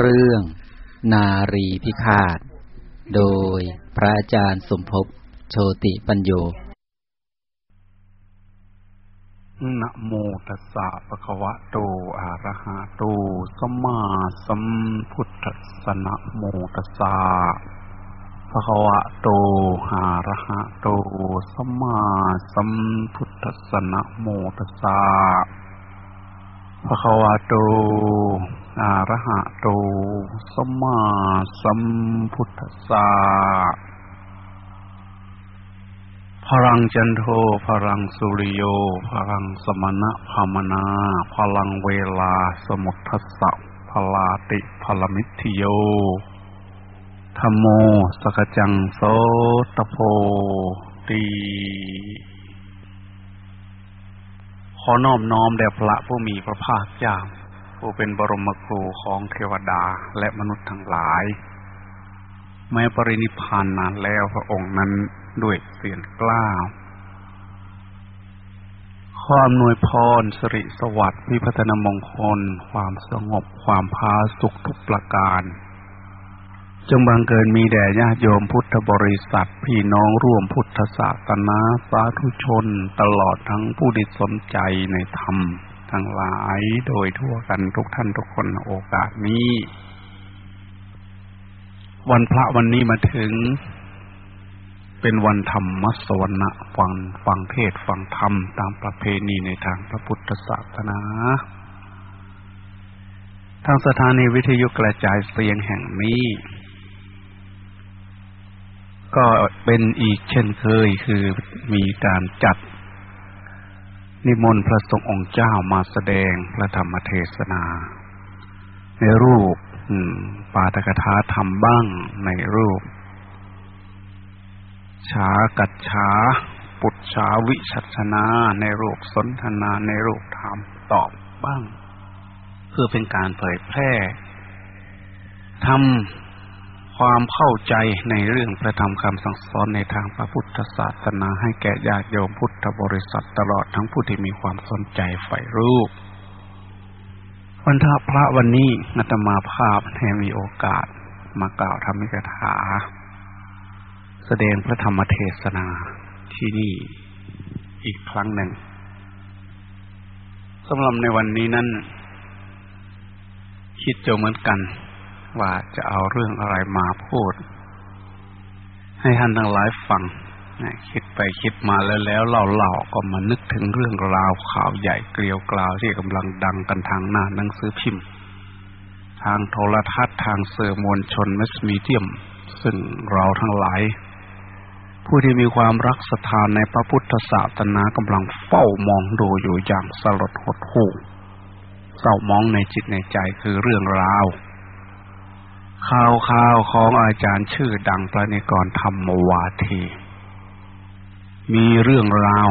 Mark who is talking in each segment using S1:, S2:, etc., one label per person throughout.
S1: เรื่อง นารีพิฆาต โดยพระอาจารย์สมภพโชติปัญโย
S2: นะโมตัสสะปะคะวะโตอะระหะโตสัมมาสัมพุทธัสสะนะโมตัสสะภะคะวะโตอะระหะโตสัมมาสัมพุทธัสสะนะโมตัสสะภะคะวะโต อะระหะโตสัมมาสัมพุทธัสสะพลังจันโทพลังสุริโยพลังสมณะพามนา พลังเวลาสมุทัสสะพลาติพลมิทโยธรมโมสกจังโสตโพตีขอนอบน้อมแด่พระผู้มีพระภาคเจ้า ผู้เป็นบรมครูของเทวดาและมนุษย์ทั้งหลาย แม้ปรินิพานนานแล้วพระองค์นั้นด้วยเสียงกล้าวความนวยพรสิริสวัสดิ์พิพัฒนมงคล ความสงบความพาสุขทุกประการ จงบังเกิดมีแด่ญาติโยมพุทธบริษัท พี่น้องร่วมพุทธศาสนาสาธุชน ตลอดทั้งผู้ที่สนใจในธรรม ทั้งหลายโดยทั่วกันทุกท่านทุกคนโอกาสนี้ วันพระวันนี้มาถึง เป็นวันธรรมสวรรค์ฟังฟังเทศฟังธรรมตามประเพณีในทางพระพุทธศาสนา ทางสถานีวิทยุกระจายเสียงแห่งนี้ ก็เป็นอีกเช่นเคยคือมีการจัด นิมนต์พระสงฆ์องค์เจ้ามาแสดงพระธรรมเทศนา ในรูปปาตกถาธรรมบ้างในรูปชากัจฉาปุจฉาวิชัชนาในรูปสนทนาในรูปธรรมตอบบ้าง เพื่อเป็นการเผยแพร่ทำ ความเข้าใจในเรื่องพระธรรมคำสั่งสอนในทางพระพุทธศาสนาให้แก่ญาติโยมพุทธบริษัทตลอดทั้งผู้ที่มีความสนใจใฝ่รู้วันทพระวันนี้นัตมาภาพแห่มีโอกาสมากล่าวธรรมิกถา แสดงพระธรรมเทศนาที่นี่อีกครั้งหนึ่งสำหรับในวันนี้นั้น คิดจะเหมือนกัน ว่าจะเอาเรื่องอะไรมาพูด ให้ท่านทั้งหลายฟังคิดไปคิดมาแล้วแล้วเล่าๆก็มานึกถึงเรื่องราวข่าวใหญ่เกลียวกล่าวที่กำลังดังกันทางหน้าหนังสือพิมพ์ ทางโทรทัศน์ทางสื่อมวลชนมัสมีเดียม ซึ่งเราทั้งหลาย ผู้ที่มีความรักศรัทธาในพระพุทธศาสนากำลังเฝ้ามองดูอยู่อย่างสลดหดหู่เศร้ามองในจิตในใจคือเรื่องราว ข่าวข่าวของอาจารย์ชื่อดังพระนิกรธรรมวาที มีเรื่องราว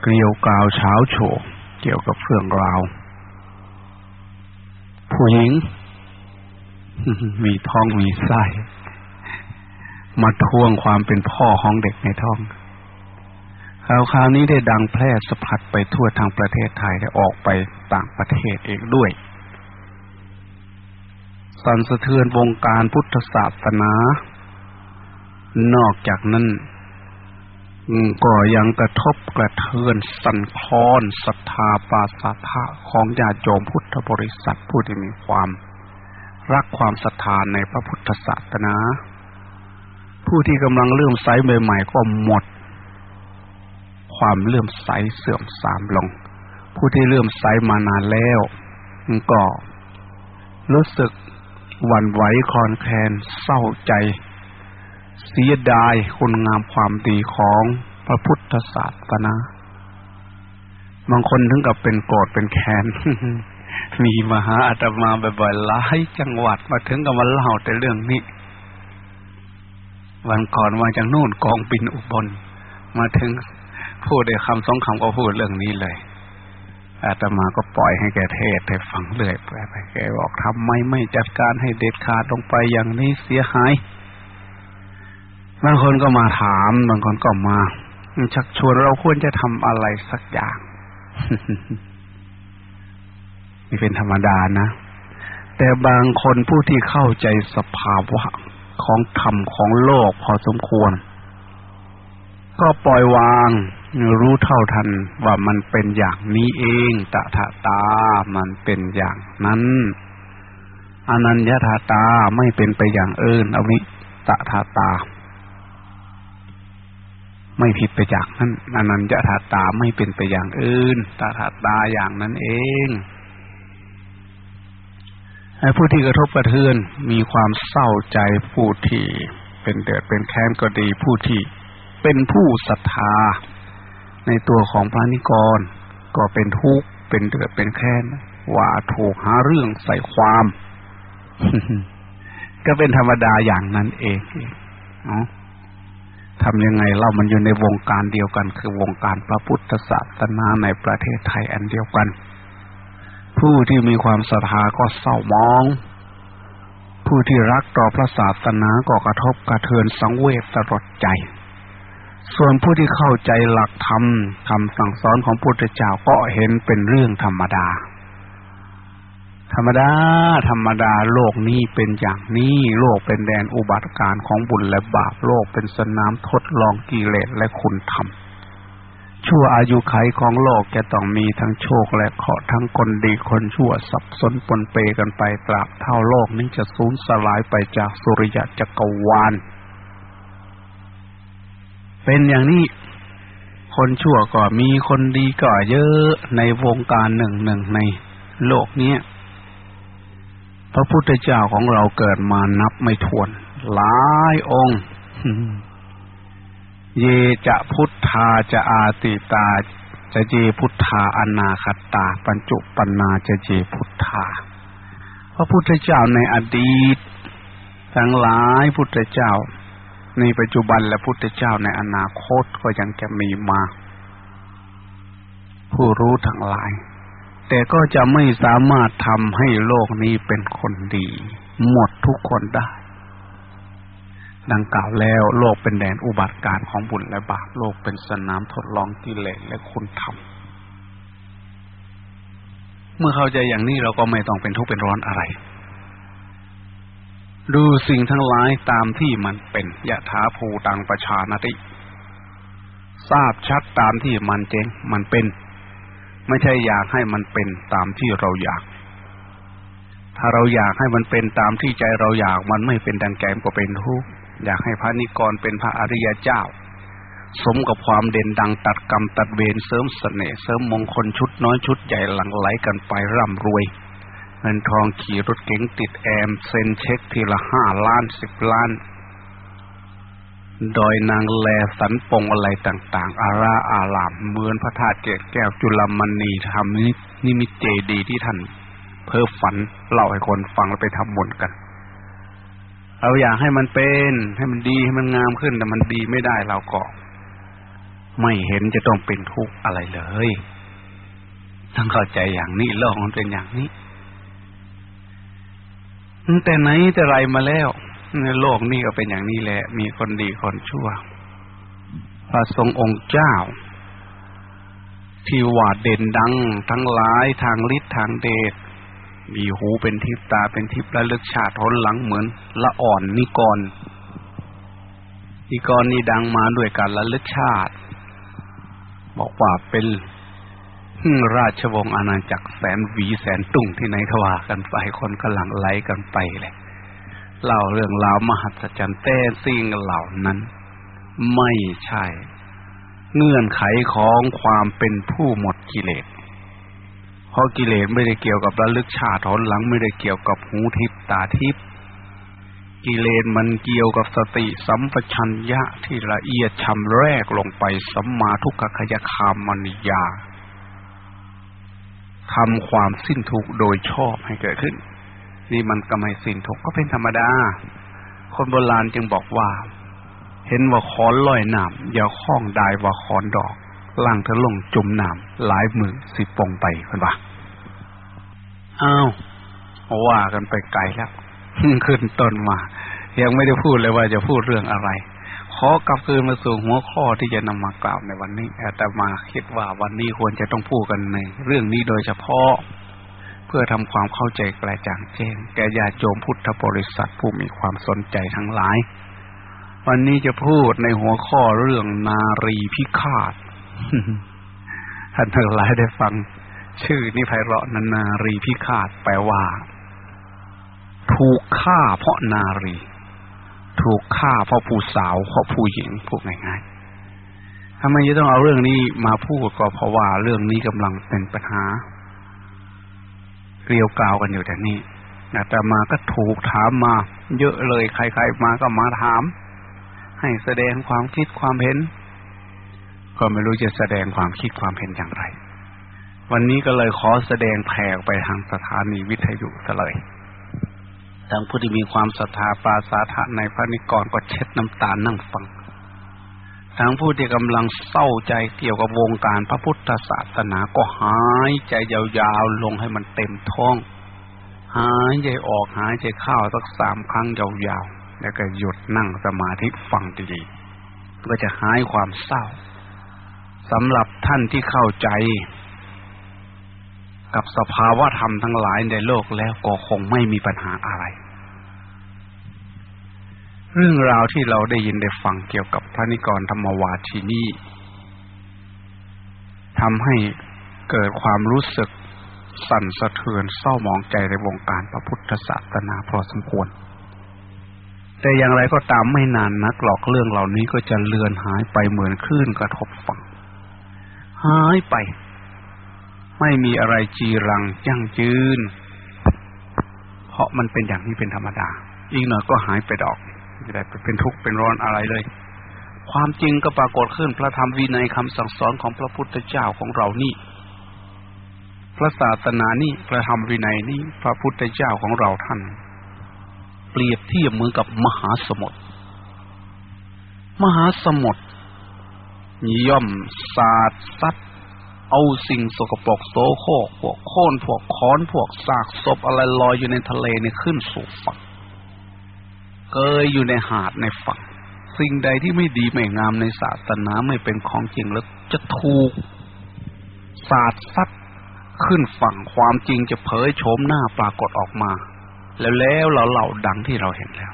S2: เกลียวกาวเช้าโฉกเกี่ยวกับเรื่องราว ผู้หญิง มีท้องมีไส้มาทวงความเป็นพ่อของเด็กในท้องข่าวคราวนี้ได้ดังแพร่สะพัดไปทั่วทางประเทศไทยและออกไปต่างประเทศเองด้วย สั่นสะเทือนวงการพุทธศาสนา นอกจากนั้นก็ยังกระทบกระเทือนสั่นคลอนศรัทธาปาสาทะของญาติโยมพุทธบริษัทผู้ที่มีความ รักความศรัทธาในพระพุทธศาสนา ผู้ที่กำลังเลื่อมใสใหม่ๆก็หมด ความเลื่อมใสเสื่อมทรามลง ผู้ที่เลื่อมใสมานานแล้วก็รู้สึก หวั่นไหวคอนแคลนเศร้าใจ เสียดายคุณงามความดีของพระพุทธศาสนาบางคนถึงกับเป็นโกรธเป็นแค้นมีมหาอาตมาบ่อยๆหลายจังหวัดมาถึงกับมาเล่าแต่เรื่องนี้ วันก่อนมาจากนู่นกองปินอุบล มาถึงพูดได้คำสองคำก็พูดเรื่องนี้เลย อาตมาก็ปล่อยให้แกเทศให้ฟังเรื่อยไปแกบอกทำไมไม่จัดการให้เด็ดขาดลงไปอย่างนี้เสียหายบางคนก็มาถาม บางคนก็มาชักชวนเราควรจะทำอะไรสักอย่างนี่เป็นธรรมดานะ แต่บางคนผู้ที่เข้าใจสภาวะของธรรมของโลกพอสมควร ก็ปล่อยวาง รู้เท่าทันว่ามันเป็นอย่างนี้เองตถาตา มันเป็นอย่างนั้นอนัญญาธาตาไม่เป็นไปอย่างอื่นอวิตถาตา ไม่ผิดไปจากนั้นอนัญญาธาตาไม่เป็นไปอย่างอื่นตถาตาอย่างนั้นเองผู้ที่กระทบกระเทือนมีความเศร้าใจผู้ที่เป็นเดือดเป็นแค้นก็ดีผู้ที่เป็นผู้ศรัทธา ในตัวของพระนิกร ก็เป็นทุกข์เป็นเดือดเป็นแค้นว่าถูกหาเรื่องใส่ความ ก็เป็นธรรมดาอย่างนั้นเองเนาะทำยังไงเล่ามันอยู่ในวงการเดียวกัน คือวงการพระพุทธศาสนาในประเทศไทยอันเดียวกัน ผู้ที่มีความศรัทธาก็เศร้ามอง ผู้ที่รักต่อพระศาสนาก็กระทบกระเทือนสังเวชสลดใจ ส่วนผู้ที่เข้าใจหลักธรรมคำสั่งสอนของพุทธเจ้าก็เห็นเป็นเรื่องธรรมดา ธรรมดา ธรรมดาโลกนี้เป็นอย่างนี้ โลกเป็นแดนอุบัติการของบุญและบาปโลกเป็นสนามทดลองกิเลสและคุณธรรมชั่วอายุไขของโลกจะต้องมีทั้งโชคและเคราะห์ทั้งคนดีคนชั่วสับสนปนเปกันไปตราบเท่าโลกนี้จะสูญสลายไปจากสุริยะจักรวาล เป็นอย่างนี้ คนชั่วก็มีคนดีก็เยอะในวงการหนึ่งหนึ่งในโลกนี้พระพุทธเจ้าของเราเกิดมานับไม่ถ้วน หลายองค์ เยจะพุทธาจะอาติตา จะเจพุทธาอนาคตา ปัญจุปันนาจะเจพุทธา พระพุทธเจ้าในอดีต ทั้งหลายพุทธเจ้า ในปัจจุบันและพุทธเจ้าในอนาคตก็ยังจะมีมา ผู้รู้ทั้งหลาย แต่ก็จะไม่สามารถทำให้โลกนี้เป็นคนดี หมดทุกคนได้ ดังกล่าวแล้วโลกเป็นแดนอุบัติการของบุญและบาปโลกเป็นสนามทดลองกิเลสและคุณธรรมเมื่อเข้าใจอย่างนี้เราก็ไม่ต้องเป็นทุกข์เป็นร้อนอะไร ดูสิ่งทั้งหลายตามที่มันเป็นยะถาภูตังประชานติ ทราบชัดตามที่มันเจงมันเป็น ไม่ใช่อยากให้มันเป็นตามที่เราอยาก ถ้าเราอยากให้มันเป็นตามที่ใจเราอยากมันไม่เป็นดังแกมก็เป็นทุกอยากให้พระนิกรเป็นพระอริยเจ้า สมกับความเด่นดังตัดกรรมตัดเวรเสริมเสน่ห์เสริมมงคลชุดน้อยชุดใหญ่หลังไหลกันไปร่ำรวย เงินทองขี่รถเก๋งติดแอมเซ็นเช็คทีละห้าล้านสิบล้าน ดอยนางแลสันปงอะไรต่าง ๆ อาราอารามเหมือนพระธาตุเกศแก้วจุลมณีทำนินิมิเจดีที่ท่าน เพ้อฝันเล่าให้คนฟังแล้วไปทำบุญกันเราอยากให้มันเป็นให้มันดีให้มันงามขึ้นแต่มันดีไม่ได้เราก็ ไม่เห็นจะต้องเป็นทุกข์อะไรเลยต้องเข้าใจอย่างนี้โลกมันเป็นอย่างนี้ แต่ไหนแต่ไรมาแล้วในโลกนี้ก็เป็นอย่างนี้แหละ มีคนดีคนชั่ว พระทรงองค์เจ้า ที่ว่าเด่นดัง ทั้งหลายทางฤทธิ์ทางเดชมีหูเป็นทิพตาเป็นทิพระลึกชาติทนหลังเหมือน ละอ่อนนิกรนิกรนี่ดังมาด้วยการละลึกชาติ บอกว่าเป็น ราชวงศ์อาณาจักรแสนวีแสนตุ่งที่ไหนทว่ากันไปคนกำลังไล่กันไปเลยเล่าเรื่องราวมหัศจรรย์แต่สิ่งเหล่านั้น ไม่ใช่ เงื่อนไขของความเป็นผู้หมดกิเลสเพราะกิเลสไม่ได้เกี่ยวกับระลึกชาติทนหลังไม่ได้เกี่ยวกับหูทิพตาทิพกิเลสมันเกี่ยวกับสติสัมปชัญญะที่ละเอียดชำแรกลงไปสัมมาทุกขคยคามมนิยา ทำความสิ้นทุกข์โดยชอบให้เกิดขึ้น นี่มันก็ไม่สิ้นทุกก็เป็นธรรมดา คนโบราณจึงบอกว่า เห็นว่าขอนลอยน้ำอย่าคล้องได้ว่าขอนดอก ล่างเธอลงจุ่มน้ำหลายมือสิปงไปคนว่าอ้าวว่ากันไปไกลแล้วขึ้นต้นมา ยังไม่ได้พูดเลยว่าจะพูดเรื่องอะไร ขอกลับคืนมาสู่หัวข้อที่จะนำมากล่าวในวันนี้แต่มาคิดว่าวันนี้ควรจะต้องพูดกันใน เรื่องนี้โดยเฉพาะ เพื่อทำความเข้าใจกระจ่างแจ้งแก่ญาติโยมพุทธบริษัทผู้มีความสนใจทั้งหลาย วันนี้จะพูดในหัวข้อเรื่องนารีพิฆาตท่านทั้งหลายได้ฟัง ชื่อนี่ไพเราะนานารีพิฆาตแปลว่า ถูกฆ่าเพราะนารี ถูกฆ่าเพราะผู้สาวเพราะผู้หญิงพูดง่ายๆทำไมจะต้องเอาเรื่องนี้มาพูดก็เพราะว่าเรื่องนี้กำลังเป็นปัญหาเกลียวกาวกันอยู่แต่นี้แต่มาก็ถูกถามมา เยอะเลยใครๆมาก็มาถาม ให้แสดงความคิดความเห็น ก็ไม่รู้จะแสดงความคิดความเห็นอย่างไร วันนี้ก็เลยขอแสดงแผ่ไปทางสถานีวิทยุซะเลย ทั้งผู้ที่มีความศรัทธาปาสาทะในพระนิกรก็เช็ดน้ำตานั่งฟัง ทั้งผู้ที่กำลังเศร้าใจเกี่ยวกับวงการพระพุทธศาสนาก็หายใจยาวๆลงให้มันเต็มท้อง หายใจออกหายใจเข้าสักสามครั้งยาวๆ แล้วก็หยุดนั่งสมาธิฟังดีๆก็จะหายความเศร้าสำหรับท่านที่เข้าใจ กับสภาวะธรรมทั้งหลายในโลกแล้วก็คงไม่มีปัญหาอะไร เรื่องราวที่เราได้ยินได้ฟังเกี่ยวกับพระนิกรธรรมวาทีนี้ทำให้เกิดความรู้สึกสั่นสะเทือนเศร้าหมองใจในวงการพระพุทธศาสนาพอสมควร แต่อย่างไรก็ตามไม่นานนักหรอกเรื่องเหล่านี้ก็จะเลือนหายไปเหมือนคลื่นกระทบฝั่ง หายไป ไม่มีอะไรจีรังยั่งยืน เพราะมันเป็นอย่างนี้เป็นธรรมดา อีกหน่อยก็หายไปดอกไม่ได้เป็นทุกข์เป็นร้อนอะไรเลย ความจริงก็ปรากฏขึ้นพระธรรมวินัยคำสั่งสอนของพระพุทธเจ้าของเรานี่ พระศาสนานี่พระธรรมวินัยนี่พระพุทธเจ้าของเราท่าน เปรียบเทียบเหมือนกับมหาสมุทรมหาสมุทรย่อมสาดซัด เอาสิ่งสกปรกโสโครกพวกโค่นพวกค้อนพวกซากศพอะไรลอยอยู่ในทะเลในขึ้นสู่ฝั่งเกยอยู่ในหาดในฝั่ง สิ่งใดที่ไม่ดีไม่งามในศาสนาไม่เป็นของจริงแล้วจะถูกสาดซัดขึ้นฝั่งความจริงจะเผยโฉมหน้าปรากฏออกมา แล้วแล้วเราเหล่าดังที่เราเห็นแล้ว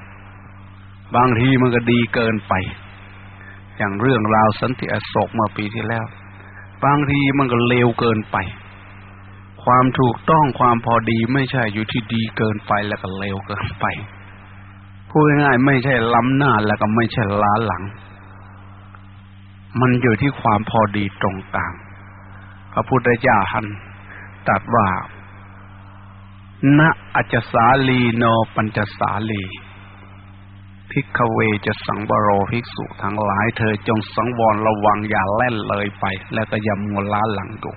S2: บางทีมันก็ดีเกินไป อย่างเรื่องราวสันติอโศกเมื่อปีที่แล้ว บางทีมันก็เลวเกินไป ความถูกต้องความพอดีไม่ใช่อยู่ที่ดีเกินไปแล้วก็เลวเกินไปพูดง่ายๆไม่ใช่ล้ำหน้าแล้วก็ไม่ใช่ล้าหลัง มันอยู่ที่ความพอดีตรงกลาง พระพุทธเจ้าท่านตรัสว่าณอัจสาลีโนปัญจสาลี พิกเวจะสังบโรภิกษุทั้งหลายเธอจงสังวรระวังอย่าแล่นเลยไป แล้วก็อย่ามัวล้าหลังดู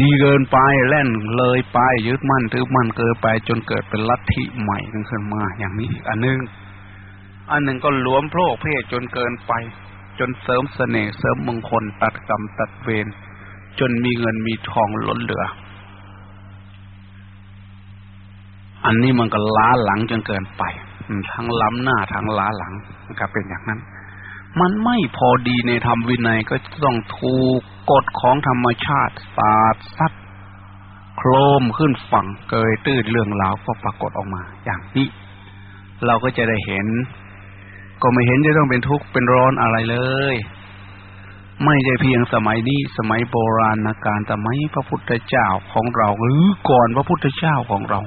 S2: ดีเกินไปแล่นเลยไปยึดมั่นถือมั่นเกินไปจนเกิดเป็นลัทธิใหม่ขึ้นมาอย่างนี้ อันนึง อันหนึ่งก็หลวมโพรเพศจนเกินไป จนเสริมเสน่ห์เสริมมงคลตัดกรรมตัดเวรจนมีเงินมีทองล้นเหลือ อันนี้มันก็ล้าหลังจนเกินไป ทั้งล้ำหน้าทั้งล้าหลังนะครับเป็นอย่างนั้น มันไม่พอดีในธรรมวินัยก็ต้องถูกกฎของธรรมชาติสาดซัดโครมขึ้นฝั่งเกยตื้นเรื่องราวก็ปรากฏออกมา อย่างนี้ เราก็จะได้เห็น ก็ไม่เห็นจะต้องเป็นทุกข์เป็นร้อนอะไรเลย ไม่ใช่เพียงสมัยนี้ สมัยโบราณการสมัยพระพุทธเจ้าของเรา หรือก่อนพระพุทธเจ้าของเรา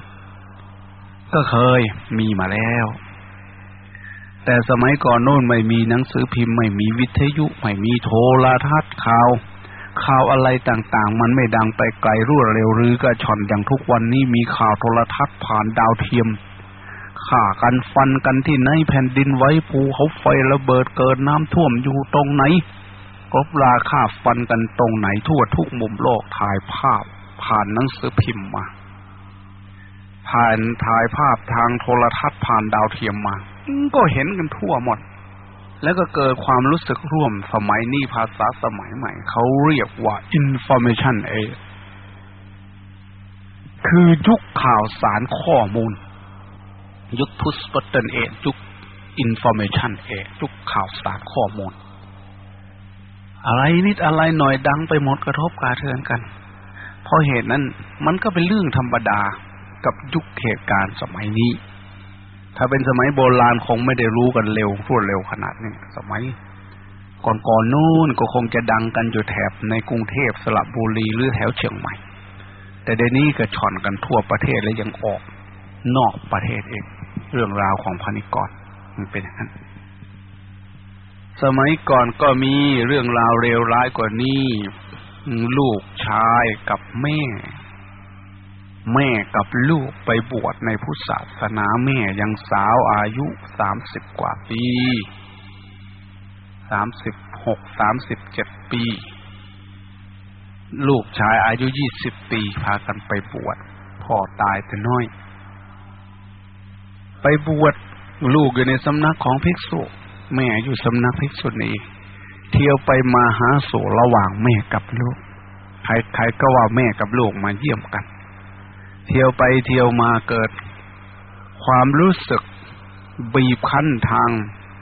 S2: ก็เคยมีมาแล้ว แต่สมัยก่อนโน้นไม่มีหนังสือพิมพ์ไม่มีวิทยุไม่มีโทรทัศน์ข่าว ข่าวอะไรต่างๆ มันไม่ดังไปไกลรวดเร็วหรือกระชอนอย่างทุกวันนี้มีข่าวโทรทัศน์ผ่านดาวเทียมข่ากันฟันกันที่ไหนแผ่นดินไหวภูเขาไฟระเบิดเกิดน้ำท่วมอยู่ตรงไหนกบราค่าฟันกันตรงไหนทั่วทุกมุมโลกถ่ายภาพผ่านหนังสือพิมพ์มา ผ่านถ่ายภาพทางโทรทัศน์ผ่านดาวเทียมมา ก็เห็นกันทั่วหมด แล้วก็เกิดความรู้สึกร่วมสมัยนี้ภาษาสมัยใหม่ เขาเรียกว่า information age คือยุคข่าวสารข้อมูล ยุคพุสปเตนเอยุค information age ยุคข่าวสารข้อมูล อะไรนิดอะไรหน่อยดังไปหมดกระทบกระเทือนกัน เพราะเหตุนั้นมันก็เป็นเรื่องธรรมดา กับยุคเหตุการณ์สมัยนี้ ถ้าเป็นสมัยโบราณคงไม่ได้รู้กันเร็วรวดเร็วขนาดนี้สมัย ก่อนๆนู้นก็คงจะดังกันอยู่แถบในกรุงเทพสระบุรีหรือแถวเชียงใหม่ แต่เดี๋ยวนี้ก็ช่อนกันทั่วประเทศและยังออก นอกประเทศเองเรื่องราวของพานิกรมันเป็นอย่างนั้นสมัยก่อนก็มีเรื่องราวเลวร้ายกว่านี้ ลูกชายกับแม่ แม่กับลูกไปบวชในพุทธศาสนาแม่ยังสาวอายุสามสิบกว่าปีสามสิบหกสามสิบเจ็ดปี ลูกชายอายุยี่สิบปีพากันไปบวชพ่อตายแต่น้อย ไปบวชลูกอยู่ในสำนักของภิกษุ แม่อยู่สำนักภิกษุณีเที่ยวไปมาหาสู่ระหว่างแม่กับลูก ใครๆก็ว่าแม่กับลูกมาเยี่ยมกัน เที่ยวไปเที่ยวมาเกิด ความรู้สึกบีบคั้นทาง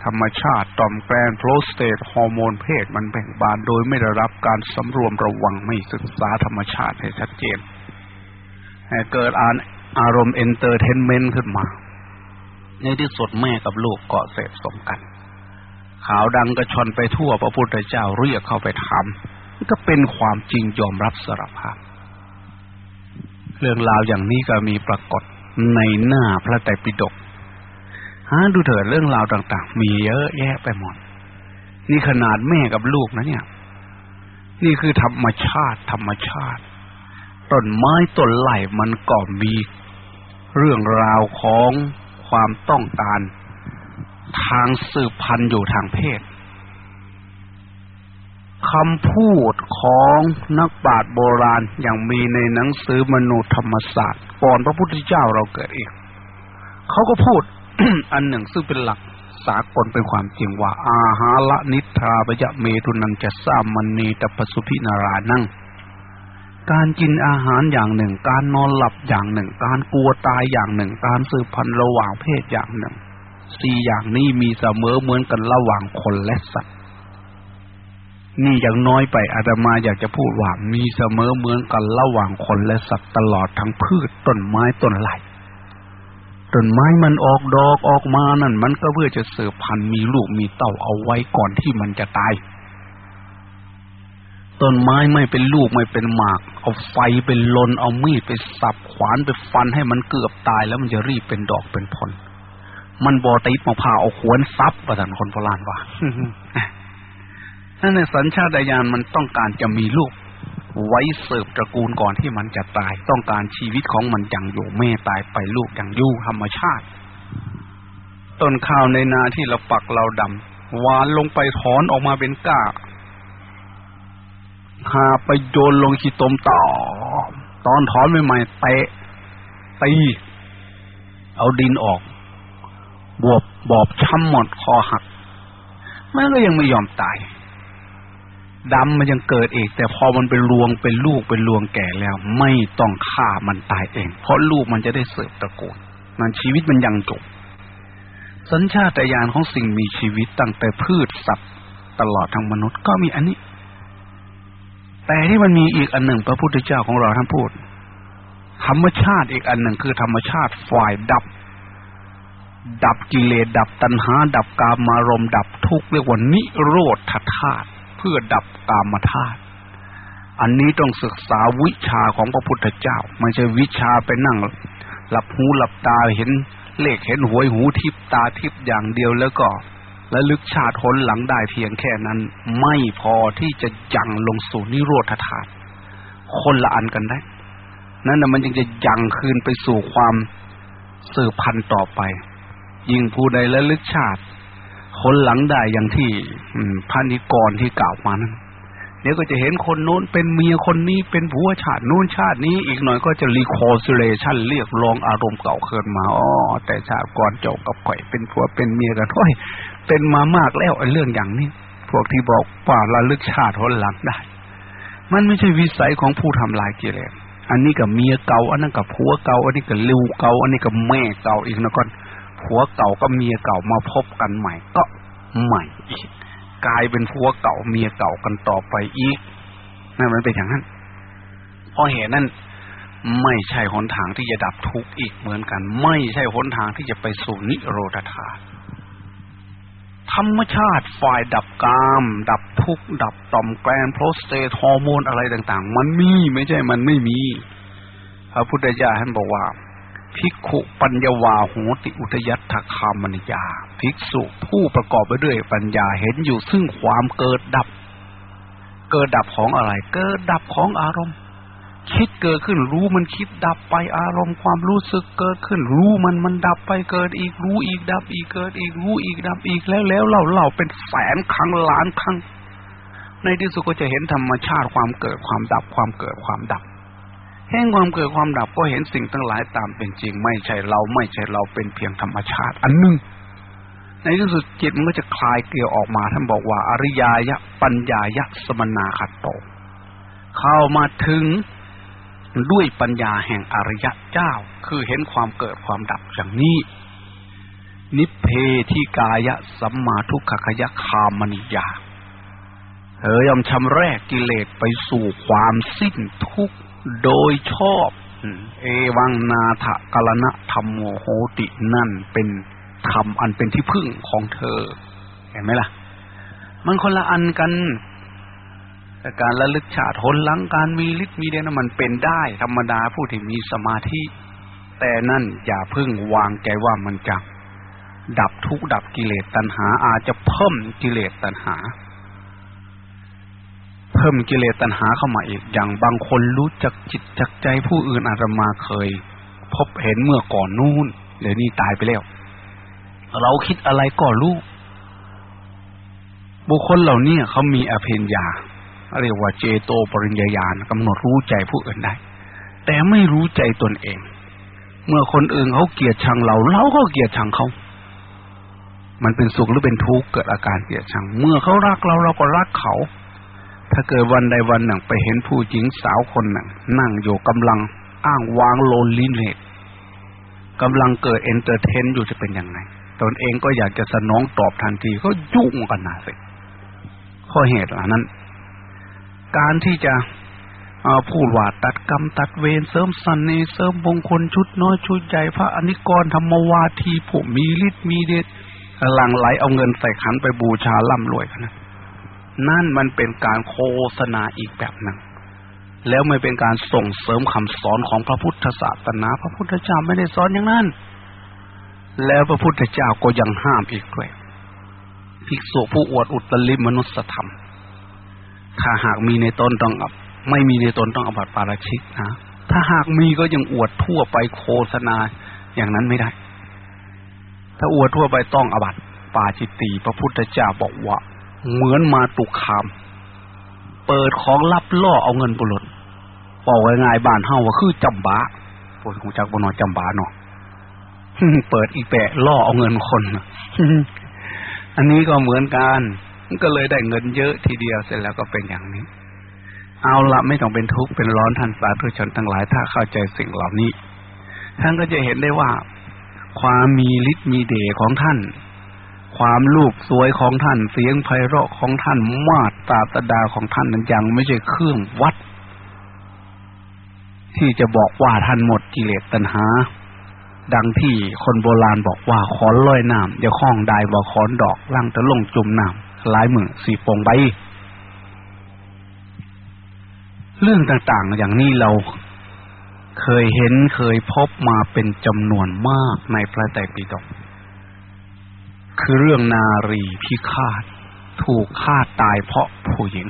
S2: ธรรมชาติต่อม gland prostate ฮอร์โมนเพศมันเบ่งบานโดยไม่ได้รับการสำรวมระวังไม่ศึกษาธรรมชาติให้ชัดเจนให้เกิดอานอารมณ์ entertainment ขึ้นมา ในที่สุดแม่กับลูกเกาะเสพสมกันข่าวดังกระฉ่อนไปทั่วพระพุทธเจ้าเรียกเข้าไปถามก็เป็นความจริงยอมรับสารภาพ เรื่องราวอย่างนี้ก็มีปรากฏในหน้าพระไตรปิฎกหาดูเถิดเรื่องราวต่าง ๆ มีเยอะแยะไปหมด นี่ขนาดแม่กับลูกนะเนี่ย นี่คือธรรมชาติ ธรรมชาติต้นไม้ต้นไหลมันก็มีเรื่องราวของความต้องการ ทางสืบพันธุ์อยู่ทางเพศ คำพูดของนักปราชญ์โบราณอย่างมีในหนังสือมนุษยธรรมศาสตร์ก่อนพระพุทธเจ้าเราเกิดเองเขาก็พูด อันหนึ่งซึ่งเป็นหลักสากลเป็นความจริงว่า อาหาละนิทราปยะเมตุนันจะสามันนีตปสุพินารานั่ง การกินอาหารอย่างหนึ่ง การนอนหลับอย่างหนึ่ง การกลัวตายอย่างหนึ่ง การสืบพันธุ์ระหว่างเพศอย่างหนึ่งสี่อย่างนี้มีเสมอเหมือนกันระหว่างคนและสัตว์ นี่อย่างน้อยไปอาตมาอยากจะพูดว่ามีเสมอเหมือนกันระหว่างคนและสัตว์ตลอดทั้งพืชต้นไม้ต้นไหลต้นไม้มันออกดอกออกมานั่น มันก็เพื่อจะเสืบพันธุ์มีลูกมีเต้าเอาไว้ก่อนที่มันจะตายต้นไม้ไม่เป็นลูกไม่เป็นหมาก เอาไฟเป็นลนเอามีดไปสับขวานไปฟันให้มันเกือบตายแล้วมันจะรีบเป็นดอกเป็นผลมันบอติดมะพร้าวเอาขวนซับประสันคนโบราณว่า นั่นในสัญชาตญาณมันต้องการจะมีลูก ไว้เสิร์ฟตระกูลก่อนที่มันจะตาย ต้องการชีวิตของมันยังอยู่แม่ตายไปลูกยังอยู่ธรรมชาติ ต้นข้าวในนาที่เราปักเราดำหวานลงไปถอนออกมาเป็นก้าหาไปโยนลงขีตมต่อ ตอนถอนใหม่ๆเตะตีเอาดินออก บวบบอบช้ำหมดคอหัก มันก็ยังไม่ยอมตาย ดำมันยังเกิดเองแต่พอมันเป็นรวงเป็นลูกเป็นรวงแก่แล้ว ไม่ต้องฆ่ามันตายเอง เพราะลูกมันจะได้เสิร์ฟตระกูลมันชีวิตมันยังจบ สัญชาตญาณของสิ่งมีชีวิตตั้งแต่พืชสัตว์ ตลอดทั้งมนุษย์ก็มีอันนี้ แต่ที่มันมีอีกอันหนึ่งพระพุทธเจ้าของเราท่านพูด ธรรมชาติอีกอันหนึ่งคือธรรมชาติฝ่ายดับ ดับกิเลสดับตัณหา ดับกามารมดับทุกข์เรียกว่านิโรธธาตุ เพื่อดับกามธาตุอันนี้ต้องศึกษาวิชาของพระพุทธเจ้า ไม่ใช่วิชาไปนั่ง หลับหูหลับตาเห็นเลขเห็นหวยหูทิพย์ตาทิพย์อย่างเดียวแล้วก็ระลึกชาติหนหลังได้เพียงแค่นั้น ไม่พอที่จะยังลงสู่นิโรธธาตุคนละอันกันได้ นั่นน่ะมันจึงจะยังคืนไปสู่ความสืบพันธุ์ต่อไป ยิ่งผู้ใดระลึกชาติ หนหลังได้อย่างที่พันิกรที่กล่าวมานั้นเดี๋ยวก็จะเห็นคนโน้นเป็นเมียคนนี้เป็นผัวชาติโน้นชาตินี้อีกหน่อยก็จะ reconciliation เรียกร้องอารมณ์เก่าคืนมาอ๋อแต่ชาติก่อนเจ้ากับข่อยเป็นผัวเป็นเมียกันโอ้ยเป็นมามากแล้วไอ้เรื่องอย่างนี้พวกที่บอกว่าระลึกชาติคนหลังได้ มันไม่ใช่วิสัยของผู้ทำลายกิเลสอันนี้กับเมียเก่า อันนั้นกับผัวเก่า อันนี้กับลูกเก่า อันนี้กับแม่เก่าอีกนะก่อน ผัวเก่ากับเมียเก่ามาพบกันใหม่ ก็ใหม่อีกกลายเป็นผัวเก่าเมียเก่ากันต่อไปอีกนั่นมันเป็นอย่างนั้นเพราะเหตุนั้นไม่ใช่หนทางที่จะดับทุกข์อีกเหมือนกัน ไม่ใช่หนทางที่จะไปสู่นิโรธาธรรมชาติฝ่ายดับกาม ดับทุกข์ ดับต่อมแกลนโปรสเตทฮอร์โมนอะไรต่าง ๆ มันมีไม่ใช่มันไม่มีพระพุทธเจ้าท่านบอกว่า ภิกขุปัญญาวาโหติอุทยัตถคามนิยา ภิกษุผู้ประกอบไปด้วยปัญญาเห็นอยู่ซึ่งความเกิดดับ เกิดดับของอะไร เกิดดับของอารมณ์ คิดเกิดขึ้นรู้มันคิดดับไปอารมณ์ความรู้สึกเกิดขึ้น รู้มันมันดับไปเกิดอีกรู้อีกดับอีกเกิดอีกรู้อีกดับอีกแล้วแล้วเล่าเล่าเป็นแสนครั้งล้านครั้ง ในที่สุดก็จะเห็นธรรมชาติความเกิดความดับความเกิดความดับ แห่งความเกิดความดับก็เห็นสิ่งทั้งหลายตามเป็นจริง ไม่ใช่เราไม่ใช่เราเป็นเพียงธรรมชาติ อันหนึ่งในที่สุดจิตมันก็จะคลายเกลียวออกมาท่านบอกว่า อริยายะปัญญายะสมนาขัตโต เข้ามาถึงด้วยปัญญาแห่งอริยะเจ้า คือเห็นความเกิดความดับอย่างนี้ นิเพธิกายะสัมมาทุกขคยะคามนิยาเธอยอมชำแรกกิเลสไปสู่ความสิ้นทุกข์ โดยชอบ เอวังนาถกลณะธรรมโมโหตินั่นเป็นธรรมอันเป็นที่พึ่งของเธอ เห็นไหมล่ะ มันคนละอันกันแต่การระลึกชาติทนหลังการมีฤทธิ์มีเดชมันเป็นได้ ธรรมดาผู้ที่มีสมาธิ แต่นั่นอย่าพึ่งวางใจว่ามันจะดับทุกดับกิเลสตัณหา อาจจะเพิ่มกิเลสตัณหา เพิ่มกิเลสตัณหาเข้ามาอีก อย่างบางคนรู้จักจิตจักใจผู้อื่นอาตมาเคย พบเห็นเมื่อก่อนนู่นเดี๋ยวนี้ตายไปแล้ว เราคิดอะไรก็รู้บุคคลเหล่านี้เขามีอภิญญา เรียกว่าเจโตปริญญาญาณกำหนดรู้ใจผู้อื่นได้ แต่ไม่รู้ใจตนเอง เมื่อคนอื่นเขาเกลียดชังเรา เราก็เกลียดชังเขา มันเป็นสุขหรือเป็นทุกข์เกิดอาการเกลียดชัง เมื่อเขารักเราเราก็รักเขา ถ้าเกิดวันใดวันหนึ่งไปเห็นผู้หญิงสาวคนหนึ่งนั่งอยู่กำลังอ้างวาง loneliness กำลังเกิด entertain อยู่จะเป็นยังไง ตนเองก็อยากจะสนองตอบทันทีก็ยุ่งกันนะสิข้อเหตุเหล่านั้น การที่จะพูดว่าตัดกรรมตัดเวรเสริมเสน่ห์เสริมมงคลชุดน้อยชุดใหญ่พระอนิกรธรรมวาทีผู้มีฤทธิ์มีเดชหลั่งไหลเอาเงินใส่ขันไปบูชาล่ำรวยกันนะ นั่นมันเป็นการโฆษณาอีกแบบหนึ่งแล้วไม่เป็นการส่งเสริมคำสอนของพระพุทธศาสนา พระพุทธเจ้าไม่ได้สอนอย่างนั้น แล้วพระพุทธเจ้าก็ยังห้ามอีกด้วยภิกษุผู้อวดอุตริมนุสธรรม ถ้าหากมีในตนต้องไม่มีในตนต้องอบัติปาราชิกนะ ถ้าหากมีก็ยังอวดทั่วไปโฆษณาอย่างนั้นไม่ได้ ถ้าอวดทั่วไปต้องอบัติปาจิตตีพระพุทธเจ้าบอกว่า เหมือนมาตุกคาม เปิดของลับล่อเอาเงินบุรุษบอกง่ายๆบ้านเฮาว่าคือจำบาปวดของจักบนอจำบาเนาะเปิดอีแปะล่อเอาเงินคนอันนี้ก็เหมือนกันก็เลยได้เงินเยอะทีเดียวเสร็จแล้วก็เป็นอย่างนี้ เอาละไม่ต้องเป็นทุกข์เป็นร้อนท่านสาธุชนทั้งหลายถ้าเข้าใจสิ่งเหล่านี้ ท่านก็จะเห็นได้ว่า ความมีฤทธิ์มีเดชของท่าน ความลูกสวยของท่านเสียงไพเราะของท่านมาตตาตดาของท่านนั้นยังไม่ใช่เครื่องวัด ที่จะบอกว่าท่านหมดกิเลสตัณหา ดังที่คนโบราณบอกว่าขอนลอยน้ำอย่าคล้องได้ว่ขอนดอกล่างตะลงจุ่มน้ำลายมือสีปงใบเรื่องต่างๆ อย่างนี้เราเคยเห็นเคยพบมาเป็นจำนวนมากในพระไตรปิฎก คือเรื่องนารีพิฆาต ถูกฆ่าตายเพราะผู้หญิง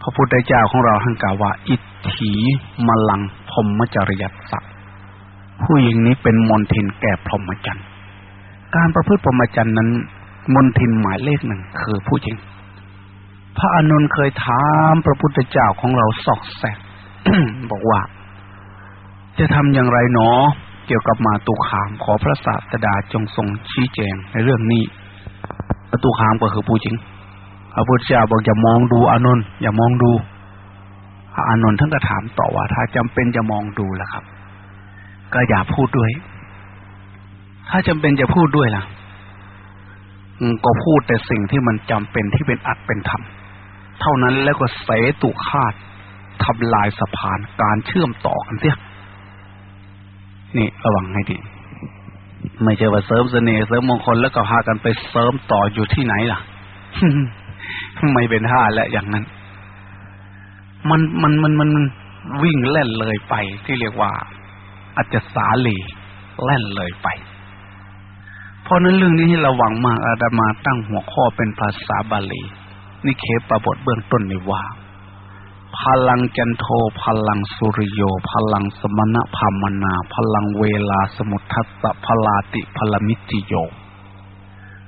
S2: พระพุทธเจ้าของเราท่านกล่าวว่า อิทธิมลังพรมจริยัตสักผู้หญิงนี้เป็นมนทินแก่พรหมจรรย์การประพฤติพรหมจรรย์นั้น มนทินหมายเลขหนึ่งคือผู้หญิง พระอนุนเคยถามพระพุทธเจ้าของเราสอกแสกบอกว่า จะทำอย่างไรหนอเกี่ยวกับมาตุคาม ขอพระศาสดาจงทรงชี้แจงในเรื่องนี้มาตุคามก็คือผู้จริงพระพุทธเจ้าบอกอย่ามองดูอานนท์อย่ามองดูอานนท์ท่านก็ถามต่อว่า ถ้าจำเป็นจะมองดูล่ะครับ ก็อย่าพูดด้วย ถ้าจำเป็นจะพูดด้วยล่ะก็พูดแต่สิ่งที่มันจำเป็นที่เป็นอัดเป็นธรรมเท่านั้นแล้วก็เสตุคาดทำลายสะพานการเชื่อมต่อกันเสีย นี่ระวังให้ดี ไม่ใช่ว่าเสริมเสน่ห์เสริมมงคลแล้วก็พากันไปเสริมต่ออยู่ที่ไหนล่ะ ไม่เป็นท่าและอย่างนั้น มันมันมันมันวิ่งเล่นเลยไปที่เรียกว่าอาจจะสาลีเล่นเลยไป เพราะนั้นเรื่องนี้ให้ระวังมากอาดามาตั้งหัวข้อเป็นภาษาบาลี นี่เคปบทเบื้องต้นในว่า พลังจันโทพลังสุริโย พลังสมณะพามนา พลังเวลาสมุทัสสะพลาติพลมิจิโย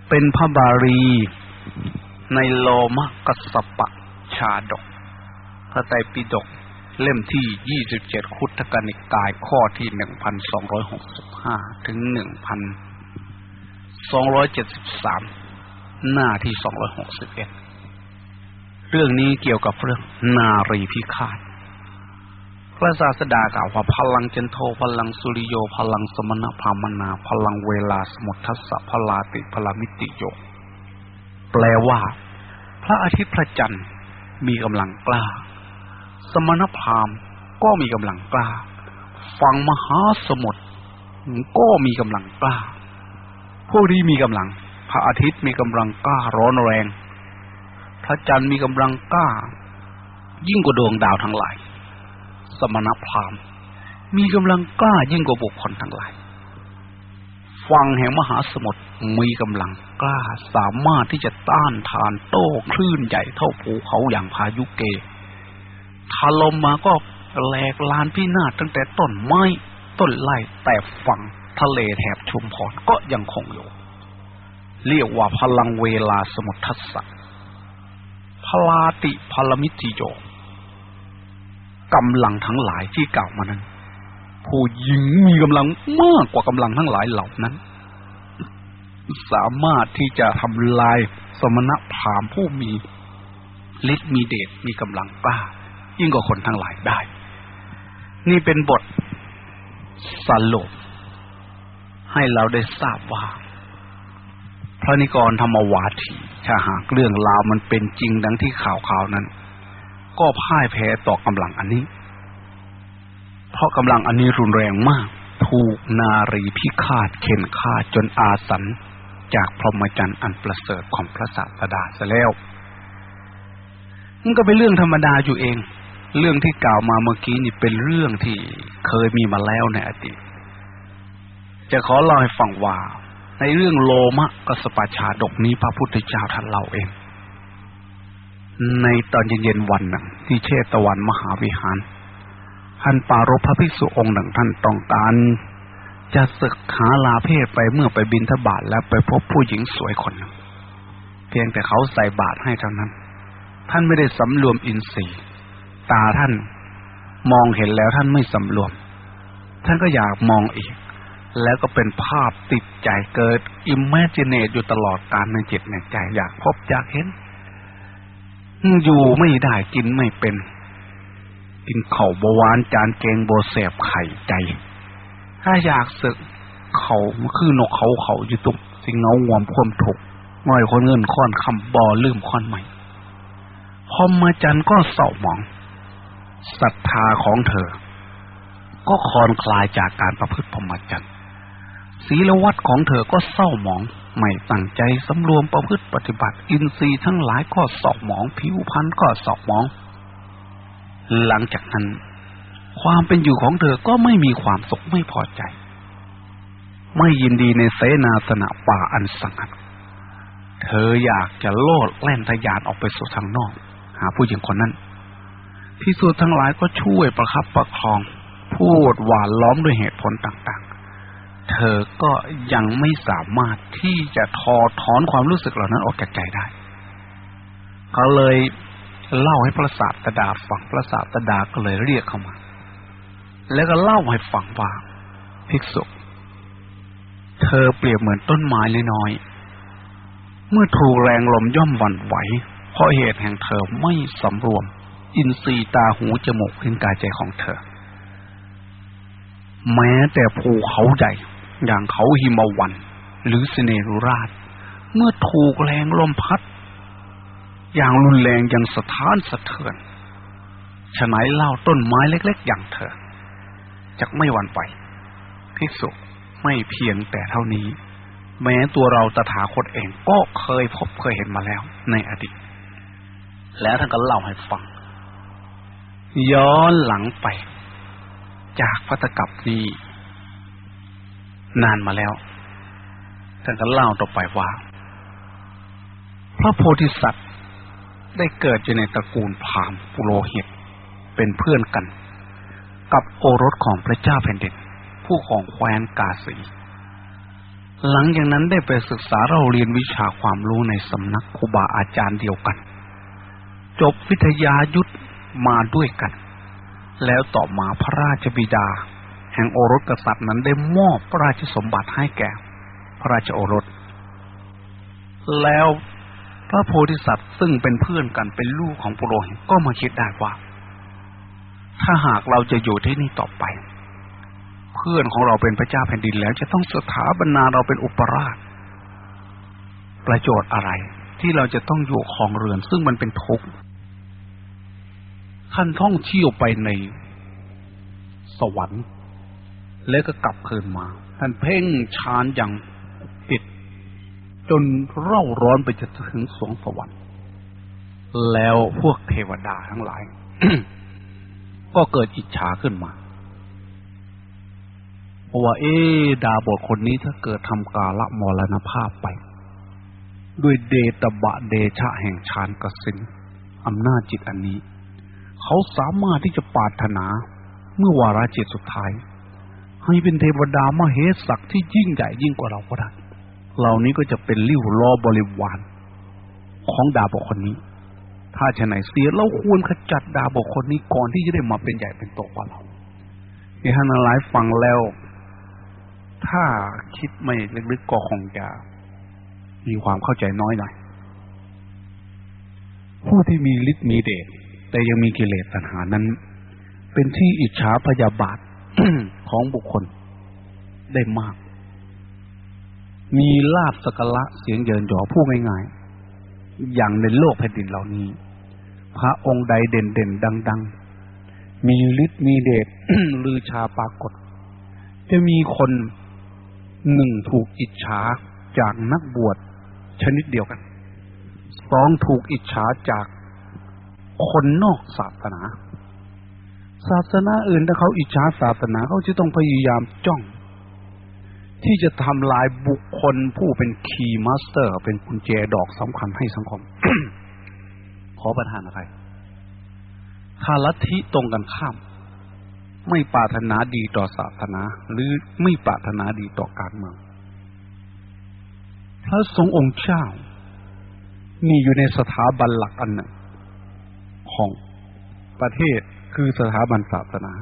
S2: เป็นพระบาลีในโลมกัสปะชาดก พระไตรปิฎกเล่มที่ยี่สิบเจ็ดคุตกนิกายข้อที่หนึ่งพันสองร้อยหกสิบห้าถึงหนึ่งพันสองร้อยเจ็ดสิบสามหน้าที่สองร้อยหกสิบเอ็ด เรื่องนี้เกี่ยวกับเรื่องนารีพิฆาต พระศาสดากล่าวว่าพลังเจนโทพลังสุริโย พลังสมณพามนา พลังเวลาสมุทัสสะพลาติพลามิติโยแปลว่า พระอาทิตย์พระจันทร์มีกำลังกล้า สมณพราหมณ์ก็มีกำลังกล้าฟังมหาสมุทรก็มีกำลังกล้า พวกนี้มีกำลัง พระอาทิตย์มีกำลังกล้าร้อนแรง พระจันทร์มีกำลังกล้า ยิ่งกว่าดวงดาวทั้งหลาย สมณพราหมณ์ มีกำลังกล้ายิ่งกว่าบุคคลทั้งหลาย ฟังแห่งมหาสมุทรมีกำลังกล้าสามารถที่จะต้านทานโต้คลื่นใหญ่เท่าภูเขาอย่างพายุเกถล่มมาก็แหลกลานพินาศตั้งแต่ต้นไม้ต้นไร่แต่ฝั่งทะเลแถบชุมพรก็ยังคงอยู่ เรียกว่าพลังเวลาสมุทรทัสสะพ ลาติพลมิติโยกำลังทั้งหลายที่กล่าวมานั้น ผู้หญิงมีกำลังมากกว่ากำลังทั้งหลายเหล่านั้น สามารถที่จะทำลายสมณะพราหมณ์ผู้มีฤทธิ์มีเดชมีกำลังกล้า ยิ่งกว่าคนทั้งหลายได้ นี่เป็นบทสรุปให้เราได้ทราบว่า พระนิกรธรรมวาทีถ้าหากเรื่องราวมันเป็นจริงดังที่ข่าวข่าวนั้น ก็พ่ายแพ้ต่อกำลังอันนี้ เพราะกำลังอันนี้รุนแรงมาก ถูกนารีพิฆาตเข็นฆ่าจนอาสันจากพรหมจรรย์อันประเสริฐของพระศาสดาซะแล้วมันก็เป็นเรื่องธรรมดาอยู่เอง เรื่องที่กล่าวมาเมื่อกี้นี่เป็นเรื่องที่เคยมีมาแล้วในอดีต จะขอเล่าให้ฟังว่า ในเรื่องโลมะกสปชาดกนี้พระพุทธเจ้าท่านเล่าเอง ในตอนเย็นๆวันหนึ่งที่เชตวันมหาวิหาร ท่านปรารภภิกษุองค์หนึ่งท่านต้องการ จะสึกหาลาเพศไปเมื่อไปบิณฑบาตแล้วไปพบผู้หญิงสวยคนหนึ่งเพียงแต่เขาใส่บาตรให้เท่านั้น ท่านไม่ได้สำรวมอินทรีย์ตาท่านมองเห็นแล้วท่านไม่สำรวม ท่านก็อยากมองอีก แล้วก็เป็นภาพติดใจเกิด imaginate อยู่ตลอดกาลในจิตในใจ อยากพบอยากเห็น อยู่ไม่ได้กินไม่เป็น กินเข่าบวานจานเกงโบเสบไข่ใจ ถ้าอยากสึกเขาคือนกเขาเขาอยู่ตุกสิ่งเงางวมควมถูกง่อยคนเงินค้อนคำบอลืมค้อนใหม่พอมาจันก็เศร้าหมองศรัทธาของเธอ ก็คลอนคลายจากการประพฤติพรหมจรรย์ ศีลวัดของเธอก็เศร้าหมอง ไม่ตั้งใจสำรวมประพฤติปฏิบัติ อินทรีย์ทั้งหลายก็สอบหมอง ผิวพรรณก็สอบหมอง หลังจากนั้น ความเป็นอยู่ของเธอก็ไม่มีความสุขไม่พอใจ ไม่ยินดีในเสนาสนะป่าอันสงัด เธออยากจะโลดแล่นทยานออกไปสู่ทางนอก หาผู้หญิงคนนั้นพิสูจน์ทั้งหลายก็ช่วยประคับประคอง พูดหวานล้อมด้วยเหตุผลต่าง เธอก็ยังไม่สามารถที่จะทอถอนความรู้สึกเหล่านั้นออกจากใจได้ เขาเลยเล่าให้พระศาสดาฟังพระศาสดาก็เลยเรียกเข้ามา แล้วก็เล่าให้ฟังว่าภิกษุเธอเปรียบเหมือนต้นไม้เล็กน้อย เมื่อถูกแรงลมย่อมหวั่นไหวเพราะเหตุแห่งเธอไม่สำรวม อินทรีย์ตาหูจมูกลิ้นกายใจของเธอ แม้แต่ภูเขาใหญ่ อย่างเขาหิมวัน หรือสเนรุราช เมื่อถูกแรงลมพัด อย่างรุนแรงอยังสะท้านสะเทือนฉะไหนเล่าต้นไม้เล็ก ๆ อย่างเธอจะไม่หวั่นไปภิกษุไม่เพียงแต่เท่านี้ แม้ตัวเราตถาคตเองก็เคยพบเคยเห็นมาแล้วในอดีต แล้วท่านก็เล่าให้ฟัง ย้อนหลังไป จากพัตกับนี้ นานมาแล้วท่านก็เล่าต่อไปว่า พระโพธิสัตว์ได้เกิดอยู่ในตระกูลพราหมณ์ปุโรหิต เป็นเพื่อนกัน กับโอรสของพระเจ้าแผ่นดินผู้ของแคว้นกาสี หลังจากนั้นได้ไปศึกษาเราเรียนวิชาความรู้ในสำนักครูบาอาจารย์เดียวกัน จบวิทยายุทธมาด้วยกัน แล้วต่อมาพระราชบิดา แห่งโอรสกษัตริย์นั้นได้มอบพระราชสมบัติให้แก่ พระราชโอรส แล้วพระโพธิสัตว์ซึ่งเป็นเพื่อนกันเป็นลูกของปุโรหิตก็มาคิดได้ว่า ถ้าหากเราจะอยู่ที่นี่ต่อไป เพื่อนของเราเป็นพระเจ้าแผ่นดินแล้ว จะต้องสถาบนาเราเป็นอุปราช ประโยชน์อะไร ที่เราจะต้องอยู่ครองเรือนซึ่งมันเป็นทุกข์ท่านท่องเที่ยวไปในสวรรค์ แล้วก็กลับคืนมา ท่านเพ่งฌานอย่างติด จนเร่าร้อนไปจะถึงสวงสวรรค์ แล้วพวกเทวดาทั้งหลาย ก็เกิดอิจฉาขึ้นมาเพราะว่า เอ๊ดาบทคนนี้ถ้าเกิดทำกาละมรณภาพไป ด้วยเดตบะเดชะแห่งฌานกสินอำนาจจิตอันนี้ เขาสามารถที่จะปาถนาเมื่อวาระจิตสุดท้าย ให้เป็นเทวดามเหสักที่ยิ่งใหญ่ยิ่งกว่าเราก็ได้เหล่านี้ก็จะเป็นลิ้วล้อบริวารของดาบคนนี้ ถ้าชะไหนเสียเราควรขจัดดาบคนนี้ก่อนที่จะได้มาเป็นใหญ่เป็นโตกว่าเราที่ท่านหลายฟังแล้ว ถ้าคิดไม่ลึกๆก็คงจะมีความเข้าใจน้อยหน่อย ผู้ที่มีฤทธิ์มีเดชแต่ยังมีกิเลสตัณหานั้น เป็นที่อิจฉาพยาบาท ของบุคคลได้มาก มีลาบสกละเสียงเยินหยอผู้ง่ายๆ อย่างในโลกแผ่นดินเหล่านี้ พระองค์ใดเด่นเด่นดัง ๆ มีฤทธิ์มีเดชลือชาปรากฏ จะมีคนหนึ่งถูกอิจฉาจากนักบวชชนิดเดียวกันสองถูกอิจฉาจากคนนอกศาสนา ศาสนาอื่นถ้าเขาอิจฉาศาสนาเขาจะต้องพยายามจ้อง ที่จะทำลายบุคคลผู้เป็น key master เป็นกุญแจดอกสำคัญให้สังคม ขอประทานอะไรถ้าลัทธิตรงกันข้าม ไม่ปรารถนาดีต่อศาสนา หรือไม่ปรารถนาดีต่อการเมือง พระสงฆ์องค์เจ้ามีอยู่ในสถาบันหลักอันหนึ่งของประเทศ คือสถาบันศาสนา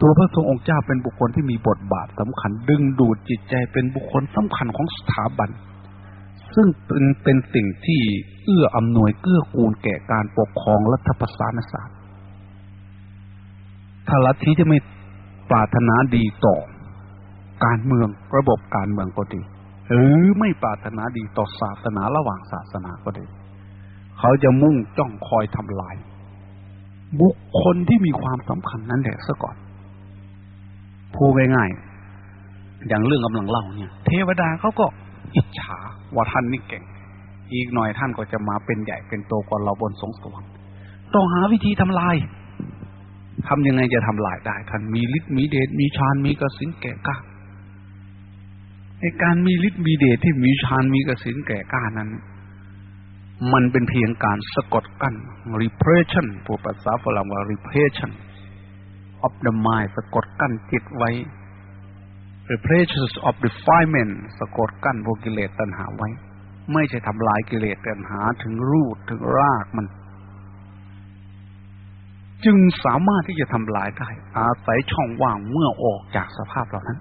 S2: ตัวพระสงฆ์องค์เจ้าเป็นบุคคลที่มีบทบาทสำคัญ ดึงดูดจิตใจเป็นบุคคลสำคัญของสถาบัน ซึ่งเป็นเป็นสิ่งที่เอื้ออำนวยเกื้อกูลแก่การปกครองรัฐประศานศาสตร์ถ้าลัทธิจะไม่ปรารถนาดีต่อการเมืองระบบการเมืองก็ดี หรือไม่ปรารถนาดีต่อศาสนาระหว่างศาสนาก็ดี เขาจะมุ่งจ้องคอยทำลาย บุคคลที่มีความสำคัญนั้นแหละซะก่อนพูดง่ายๆอย่างเรื่องกำลังเล่าเนี่ย เทวดาเขาก็อิจฉาว่าท่านนี่เก่ง อีกหน่อยท่านก็จะมาเป็นใหญ่เป็นโตกว่าเราบนสงสวรรค์ต้องหาวิธีทำลายทำยังไงจะทำลายได้ ท่านมีฤทธิ์มีเดชมีฌานมีกสินแก่กล้าในการมีฤทธิ์มีเดชที่มีฌานมีกสินแก่กล้านั้น มันเป็นเพียงการสะกดกั้น repression ผู้ภาษาฝรั่งว่า repression of the mind สะกดกั้นจิตไว้ repression of defilement สะกดกั้นพวกกิเลสตัณหาไว้ ไม่ใช่ทำลายกิเลสตัณหาถึงรูทถึงรากมัน จึงสามารถที่จะทำลายได้ อาศัยช่องว่างเมื่อออกจากสภาพเหล่านั้น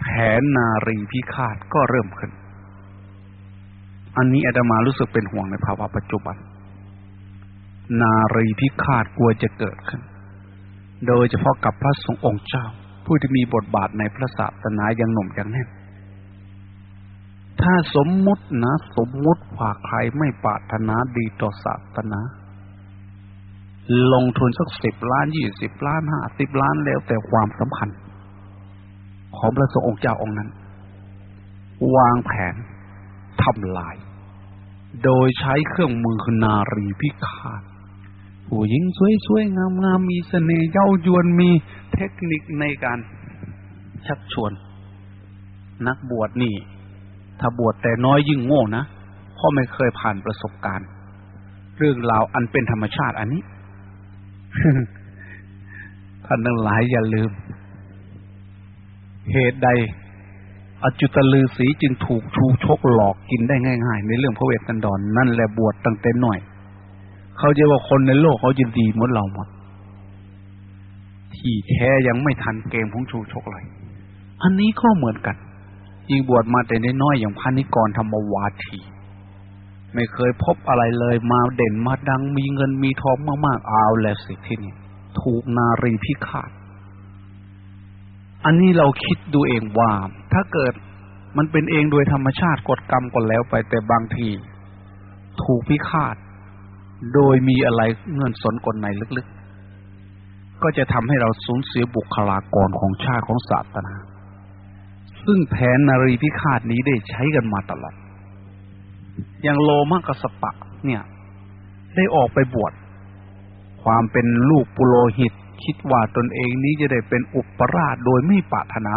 S2: แผนนารีพิฆาตก็เริ่มขึ้น อันนี้อาตมารู้สึกเป็นห่วงในภาวะปัจจุบัน นารีพิฆาตกลัวจะเกิดขึ้น โดยเฉพาะกับพระสงฆ์องค์เจ้า ผู้ที่มีบทบาทในพระศาสนาอยังหนุ่มอยังแน่น ถ้าสมมุตินะ สมมุติว่าใครไม่ปรารถนาดีต่อศาสนา ลงทุนสักสิบล้านยี่สิบล้านห้าสิบล้านแล้วแต่ความสำคัญ ของพระสงฆ์องค์เจ้าองค์นั้น วางแผนทำลาย โดยใช้เครื่องมือนารีพิฆาตผู้หญิงสวยๆ งามๆ มีเสน่ห์เย้ายวนมีเทคนิคในการชักชวน นักบวชนี่ ถ้าบวชแต่น้อยยิ่งโง่นะเพราะไม่เคยผ่านประสบการณ์ เรื่องราวอันเป็นธรรมชาติอันนี้ท่านทั้งหลายอย่าลืม เหตุใด อจุตลือสีจึงถูกชูชกหลอกกินได้ง่าย ๆ ในเรื่องพระเวทสันดรนนั่นแหละบวชตั้งแต่หน่อย เขาจะว่าคนในโลกเขายินดีหมดเราหมด ที่แท้ยังไม่ทันเกมของชูชกเลย อันนี้ก็เหมือนกันยิ่งบวชมาแต่น้อยๆอย่างพานิกรธรรมวาทีไม่เคยพบอะไรเลยมาเด่นมาดังมีเงินมีทองมากๆเอาแล้วสิที่นี่ถูกนารีพิฆาต อันนี้เราคิดดูเองว่า ถ้าเกิดมันเป็นเองโดยธรรมชาติกฎกรรมก่อนแล้วไปแต่บางที ถูกพิฆาต โดยมีอะไรเงื่อนสนกลในลึกๆ ก็จะทำให้เราสูญเสียบุคลากรของชาติของศาสนา ซึ่งแผนนารีพิฆาตนี้ได้ใช้กันมาตลอด อย่างโลมกัสปะเนี่ย ได้ออกไปบวชความเป็นลูกปุโรหิต คิดว่าตนเองนี้จะได้เป็นอุปราชโดยไม่ปรารถนา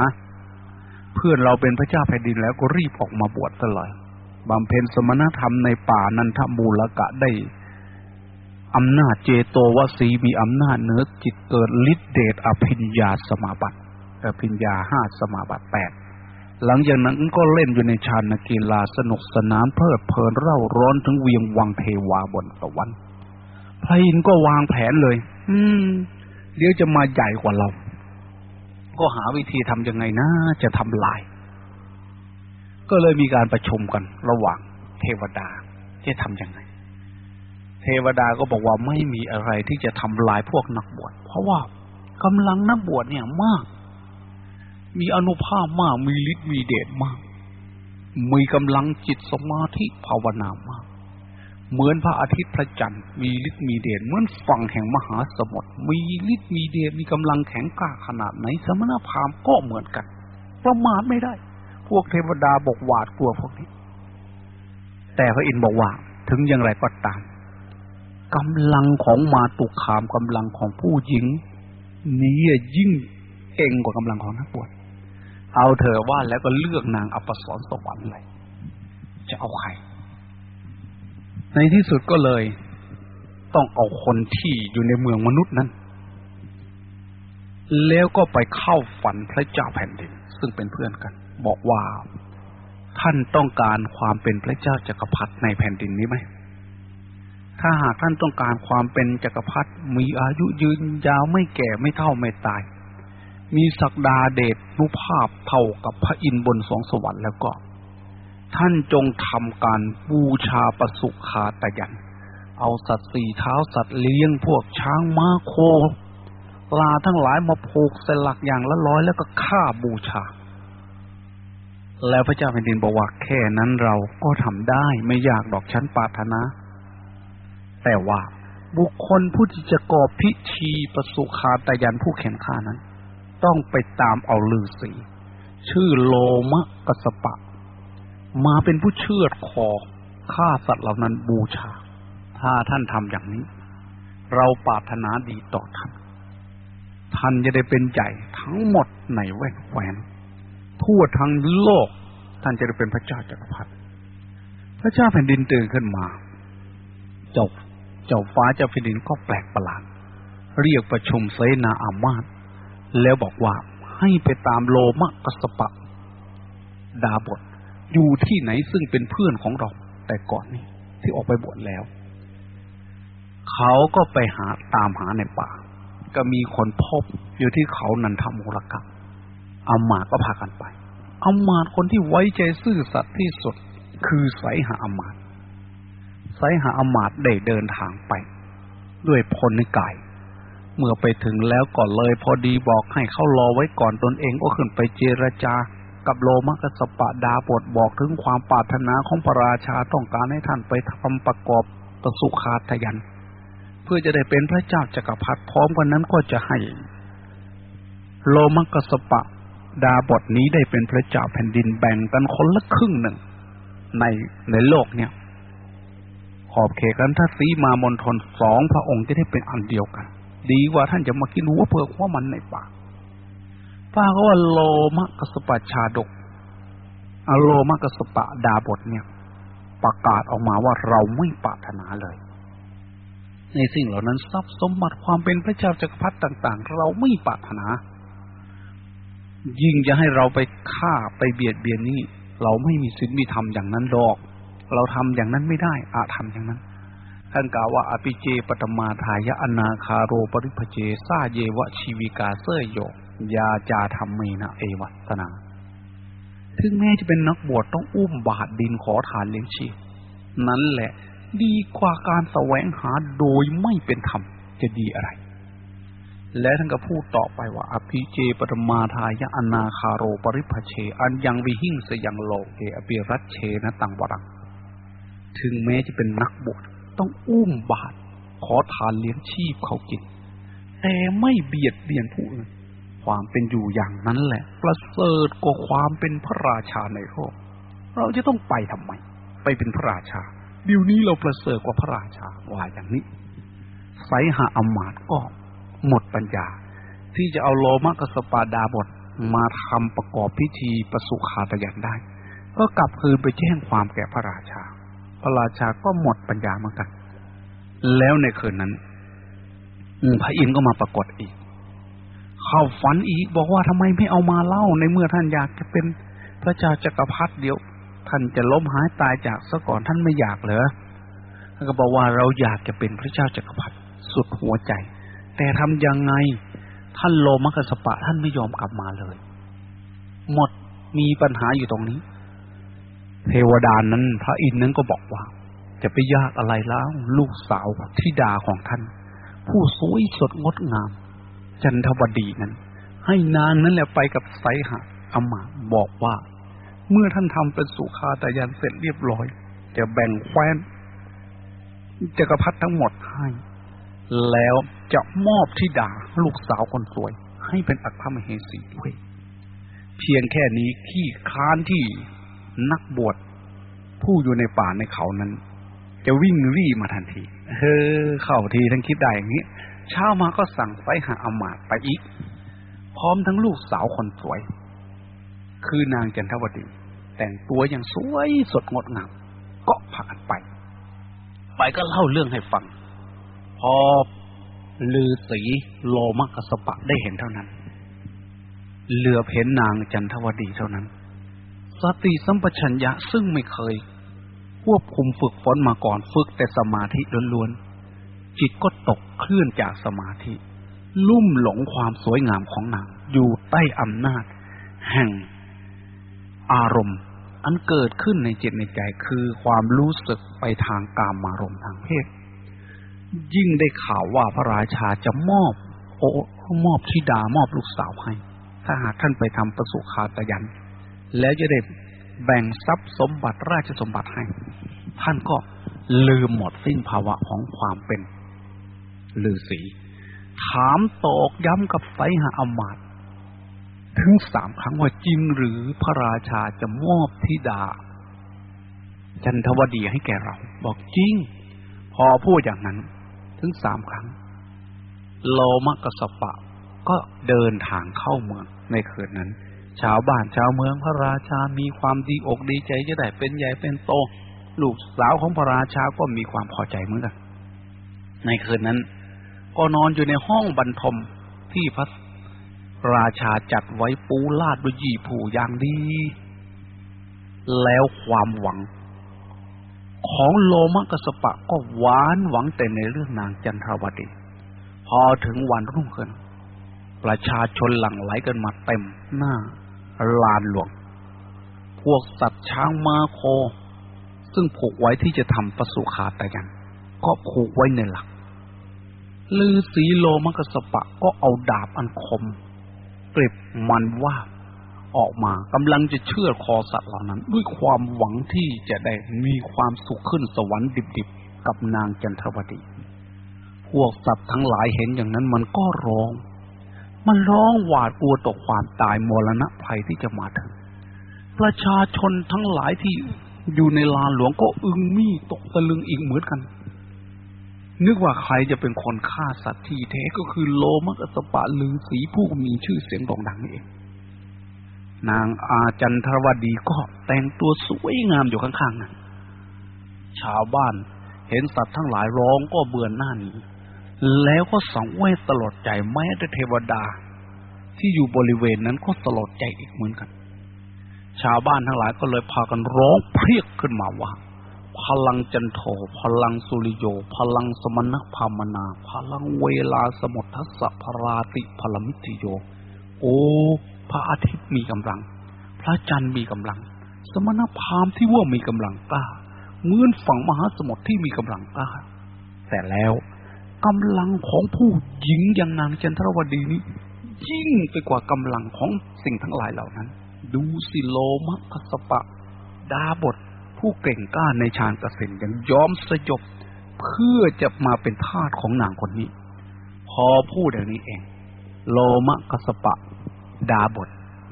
S2: เพื่อนเราเป็นพระเจ้าแผ่นดินแล้วก็รีบออกมาบวชซะเลยบำเพ็ญสมณธรรมในป่านันทมูลกะได้อำนาจเจโตวสีมีอำนาจเนื้อจิตเกิดฤทธิเดชอภิญญาสมาบัติอภิญญาห้าสมาบัติแปดหลังจากนั้นก็เล่นอยู่ในชานกีฬาสนุกสนานเพลิดเพลินเร่าร้อนถึงเวียงวังเทวาบนสวรรค์พระอินทร์ก็วางแผนเลย อืม เดี๋ยวจะมาใหญ่กว่าเรา ก็หาวิธีทำยังไงนะจะทำลาย ก็เลยมีการประชุมกันระหว่างเทวดาจะทำยังไง เทวดาก็บอกว่าไม่มีอะไรที่จะทำลายพวกนักบวชเพราะว่ากำลังนักบวชเนี่ยมาก มีอนุภาพมาก มีฤทธิ์มีเดชมาก มีกำลังจิตสมาธิภาวนามาก เหมือนพระอาทิตย์พระจันทร์มีฤทธิ์มีเดชเหมือนฝั่งแห่งมหาสมุทรมีฤทธิ์มีเดชมีกำลังแข็งกล้าขนาดไหน สมณพราหมณ์ก็เหมือนกัน ประมาทไม่ได้ พวกเทวดาบอกหวาดกลัวพวกนี้ แต่พระอินทร์บอกว่าถึงอย่างไรก็ตามกำลังของมาตุคามกำลังของผู้หญิง นี้ยิ่งเก่งกว่ากำลังของนักบวชเอาเถอว่าแล้วก็เลือกนางอัปสรสวรรค์เลย จะเอาใคร ในที่สุดก็เลย ต้องเอาคนที่อยู่ในเมืองมนุษย์นั้น แล้วก็ไปเข้าฝันพระเจ้าแผ่นดิน ซึ่งเป็นเพื่อนกัน บอกว่าท่านต้องการความเป็นพระเจ้าจักรพรรดิในแผ่นดินนี้ไหม ถ้าหากท่านต้องการความเป็นจักรพรรดิมีอายุยืนยาวไม่แก่ไม่เท่าไม่ตาย มีศักดาเดชนุภาพเท่ากับพระอินทร์บนสองสวรรค์แล้วก็ ท่านจงทำการบูชาปสุขาตยัน เอาสัตว์สี่เท้าสัตว์เลี้ยงพวกช้างม้าโคปลาทั้งหลายมาผูกสลักอย่างละร้อยแล้วก็ฆ่าบูชา แล้วพระเจ้าแผ่นดินบอกว่าแค่นั้นเราก็ทำได้ไม่ยากดอกชั้นปาถนา แต่ว่าบุคคลผู้ที่จะกอบพิธีปสุขาตยันผู้แข็งข้านั้น ต้องไปตามเอาลือสีชื่อโลมะกสปะ มาเป็นผู้เชือดคอฆ่าสัตว์เหล่านั้นบูชา ถ้าท่านทำอย่างนี้ เราปรารถนาดีต่อท่าน ท่านจะได้เป็นใหญ่ทั้งหมดในแว่นแควน ทั่วทั้งโลก ท่านจะได้เป็นพระเจ้าจักรพรรดิพระเจ้าแผ่นดินตื่นขึ้นมา เจ้าเจ้าฟ้าเจ้าแผ่นดินก็แปลกประหลาด เรียกประชุมเสนาอามาตแล้วบอกว่าให้ไปตามโลมะกสปะ ดาบท อยู่ที่ไหนซึ่งเป็นเพื่อนของเราแต่ก่อนนี้ที่ออกไปบวชแล้ว เขาก็ไปหาตามหาในป่า ก็มีคนพบอยู่ที่เขานันทมูลกัอามาตก็พากันไปอามาตคนที่ไว้ใจซื่อสัตย์ที่สุด คือไสหาอามาตไสหาอามาตได้เดินทางไป ด้วยพลนิกายเมื่อไปถึงแล้วก่อนเลยพอดีบอกให้เขารอไว้ก่อนตนเองก็ขึ้นไปเจรจา กับโลมกัสปะดาบทบอกถึงความปรารถนาของพระราชาต้องการให้ท่านไปทำประกอบตสุขาทยันพพื่อจะได้เป็นพระเจ้าจักรพรรดิพร้อมกันนั้นก็จะให้ โลมักสปะดาบทนี้ได้เป็นพระเจ้าแผ่นดินแบ่งกันคนละครึ่งหนึ่ง ในในโลกเนี่ย ขอบเขตกันถ้าสีมามนทนสองพระองค์จะได้เป็นอันเดียวกัน ดีกว่าท่านจะมากินหัวเปลือกหัวมันในปาก ป้าก็ว่าโลมกสปะชาดกอโลมกสปะดาบทเนี่ย ประกาศออกมาว่าเราไม่ปรารถนาเลย ในสิ่งเหล่านั้นทรัพย์สมบัติความเป็นพระเจ้าจักรพรรดิต่าง ๆ เราไม่ปรารถนา ยิ่งจะให้เราไปฆ่าไปเบียดเบียนนี่เราไม่มีศีลมีธรรมอย่างนั้นดอก เราทำอย่างนั้นไม่ได้ อาทำอย่างนั้นท่านกล่าวว่าอภิเจปตมาทายะอนาคาโรปริพเจซาเยวะชีวิกาเสยโย ยาจาธรรมเมนะเอวัตนาถึงแม้จะเป็นนักบวชต้องอุ้มบาดดินขอทานเลี้ยงชีพนั้นแหละดีกว่าการแสวงหาโดยไม่เป็นธรรมจะดีอะไร และท่านก็พูดต่อไปว่า อภิเจปรมาทายะอนาคาโรปริพเช อันยังวิหิงสยังโลเกอภิรัตเชนะตังวรัง ถึงแม้จะเป็นนักบวชต้องอุ้มบาตรขอทานเลี้ยงชีพเขากิน แต่ไม่เบียดเบียนผู้อื่น ความเป็นอยู่อย่างนั้นแหละ ประเสริฐกว่าความเป็นพระราชาในโลกเราจะต้องไปทำไม ไปเป็นพระราชาเดี๋ยวนี้เราประเสริฐกว่าพระราชาว่าอย่างนี้ไสหาอมาตก็หมดปัญญา ที่จะเอาโลมกสปาดาบทมาทำประกอบพิธีประสุขาตยันได้ ก็กลับคืนไปแจ้งความแก่พระราชา พระราชาก็หมดปัญญาเหมือนกัน แล้วในคืนนั้นพระอินทร์ก็มาปรากฏอีก เข้าฝันอีกบอกว่าทำไมไม่เอามาเล่าในเมื่อท่านอยากจะเป็นพระเจ้าจักรพรรดิเดียว ท่านจะล้มหายตายจากซะก่อนท่านไม่อยากเหรอท่านก็บอกว่าเราอยากจะเป็นพระเจ้าจักรพรรดิสุดหัวใจ แต่ทำยังไงท่านโลมกัสปะท่านไม่ยอมกลับมาเลย หมดมีปัญหาอยู่ตรงนี้ เทวดานั้น พระอินทร์นั้นก็บอกว่า จะไปยากอะไรแล้ว ลูกสาวที่ดาของท่าน ผู้สวยสดงดงาม จันทวดีนั้น ให้นางนั้นแหละไปกับไสหะอมาบอกว่า เมื่อท่านทำเป็นสุขาตยันเสร็จเรียบร้อยจะแบ่งแคว้นจักรพรรดิทั้งหมดให้ แล้วจะมอบที่ดาลูกสาวคนสวย ให้เป็นอัครมเหสีด้วย เพียงแค่นี้ที่ค้านที่นักบวชผู้อยู่ในป่าในเขานั้น จะวิ่งรี่มาทันที เฮ้อเข้าทีทั้งคิดได้อย่างนี้ เช้ามาก็สั่งไปหาอมาตไปอีก พร้อมทั้งลูกสาวคนสวย คือนางจันทวดี แต่งตัวอย่างสวยสดงดงามก็พากันไป ไปก็เล่าเรื่องให้ฟัง พอลือสีโลมกสปะได้เห็นเท่านั้น เหลือเห็นนางจันทวดีเท่านั้น สติสัมปชัญญะซึ่งไม่เคยควบคุมฝึกฝนมาก่อนฝึกแต่สมาธิล้วน จิตก็ตกเคลื่อนจากสมาธิ ลุ่มหลงความสวยงามของนาง อยู่ใต้อำนาจ แห่งอารมณ์ อันเกิดขึ้นในจิตในใจคือความรู้สึกไปทางกามารมณ์ทางเพศ ยิ่งได้ข่าวว่าพระราชาจะมอบ โอ้มอบธิดามอบลูกสาวให้ ถ้าหากท่านไปทำประสุขาตยัน แล้วจะได้แบ่งทรัพย์สมบัติราชสมบัติให้ ท่านก็ลืมหมดสิ้นภาวะของความเป็น ฤาษีถามตอกย้ำกับไสหาอมาตถึงสามครั้งว่าจริงหรือพระราชาจะมอบธิดา จันทวดีให้แก่เรา บอกจริง พอพูดอย่างนั้น ถึงสามครั้ง โลมกสปะ ก็เดินทางเข้าเมืองในคืนนั้น ชาวบ้านชาวเมืองพระราชามีความดีอกดีใจจะได้เป็นใหญ่เป็นโต ลูกสาวของพระราชาก็มีความพอใจเหมือนกันในคืนนั้น ก็นอนอยู่ในห้องบรรทมที่พระราชาจัดไว้ปูลาดด้วยยี่ผู้อย่างดี แล้วความหวัง ของโลมกสปะก็หวานหวังแต่ในเรื่องนางจันทรวดี พอถึงวันรุ่งขึ้น ประชาชนหลั่งไหลกันมาเต็มหน้า ลานหลวง พวกสัตว์ช้างมาโค ซึ่งผูกไว้ที่จะทำประสุขาตยัน ก็ผูกไว้ในหลัก ลือสีโลมกสปะก็เอาดาบอันคมเกร็บมันว่าออกมากำลังจะเชื่อคอสัตว์เหล่านั้น ด้วยความหวังที่จะได้มีความสุขขึ้นสวรรค์ดิบๆ กับนางจันทวดีพพวกสัตว์ทั้งหลายเห็นอย่างนั้นมันก็ร้อง มันร้องหวาดกลัวต่อความตายมรณะภัยที่จะมาถึง ประชาชนทั้งหลายที่อยู่ในลานหลวงก็อึงมีตกตะลึงอีกเหมือนกัน นึกว่าใครจะเป็นคนฆ่าสัตว์ที่แท้ก็คือโลมกัสปะลือสีผู้มีชื่อเสียงโด่งดังนี่เองนางอาจันทรวดีก็แต่งตัวสวยงามอยู่ข้างๆนั่นชาวบ้านเห็นสัตว์ทั้งหลายร้องก็เบื่อนหน้านีแล้วก็สังเวชตลอดใจแม้แต่เทวดา ที่อยู่บริเวณนั้นก็ตลอดใจอีกเหมือนกัน ชาวบ้านทั้งหลายก็เลยพากันร้องเพียกขึ้นมาว่า พลังจันโทพลังสุริโย พลังสมณพามนา พลังเวลาสมุทัสสะพราติพลมิติโย โอ้ พระอาทิตย์มีกำลัง พระจันทร์มีกำลัง สมณพามที่ว่ามีกำลังกล้าเหมือนฝั่งมหาสมุทรที่มีกำลังกล้าแต่แล้วกำลังของผู้หญิงอย่างนางจันทรวดีนี้ยิ่งไปกว่ากำลังของสิ่งทั้งหลายเหล่านั้น ดูสิโลมะคัสปะ ดาบท ผู้เก่งกล้าในฌานกสินยังยอมสยบเพื่อจะมาเป็นทาสของนางคนนี้ พอพูดอย่างนี้เอง โลมะกสปะ ดาบท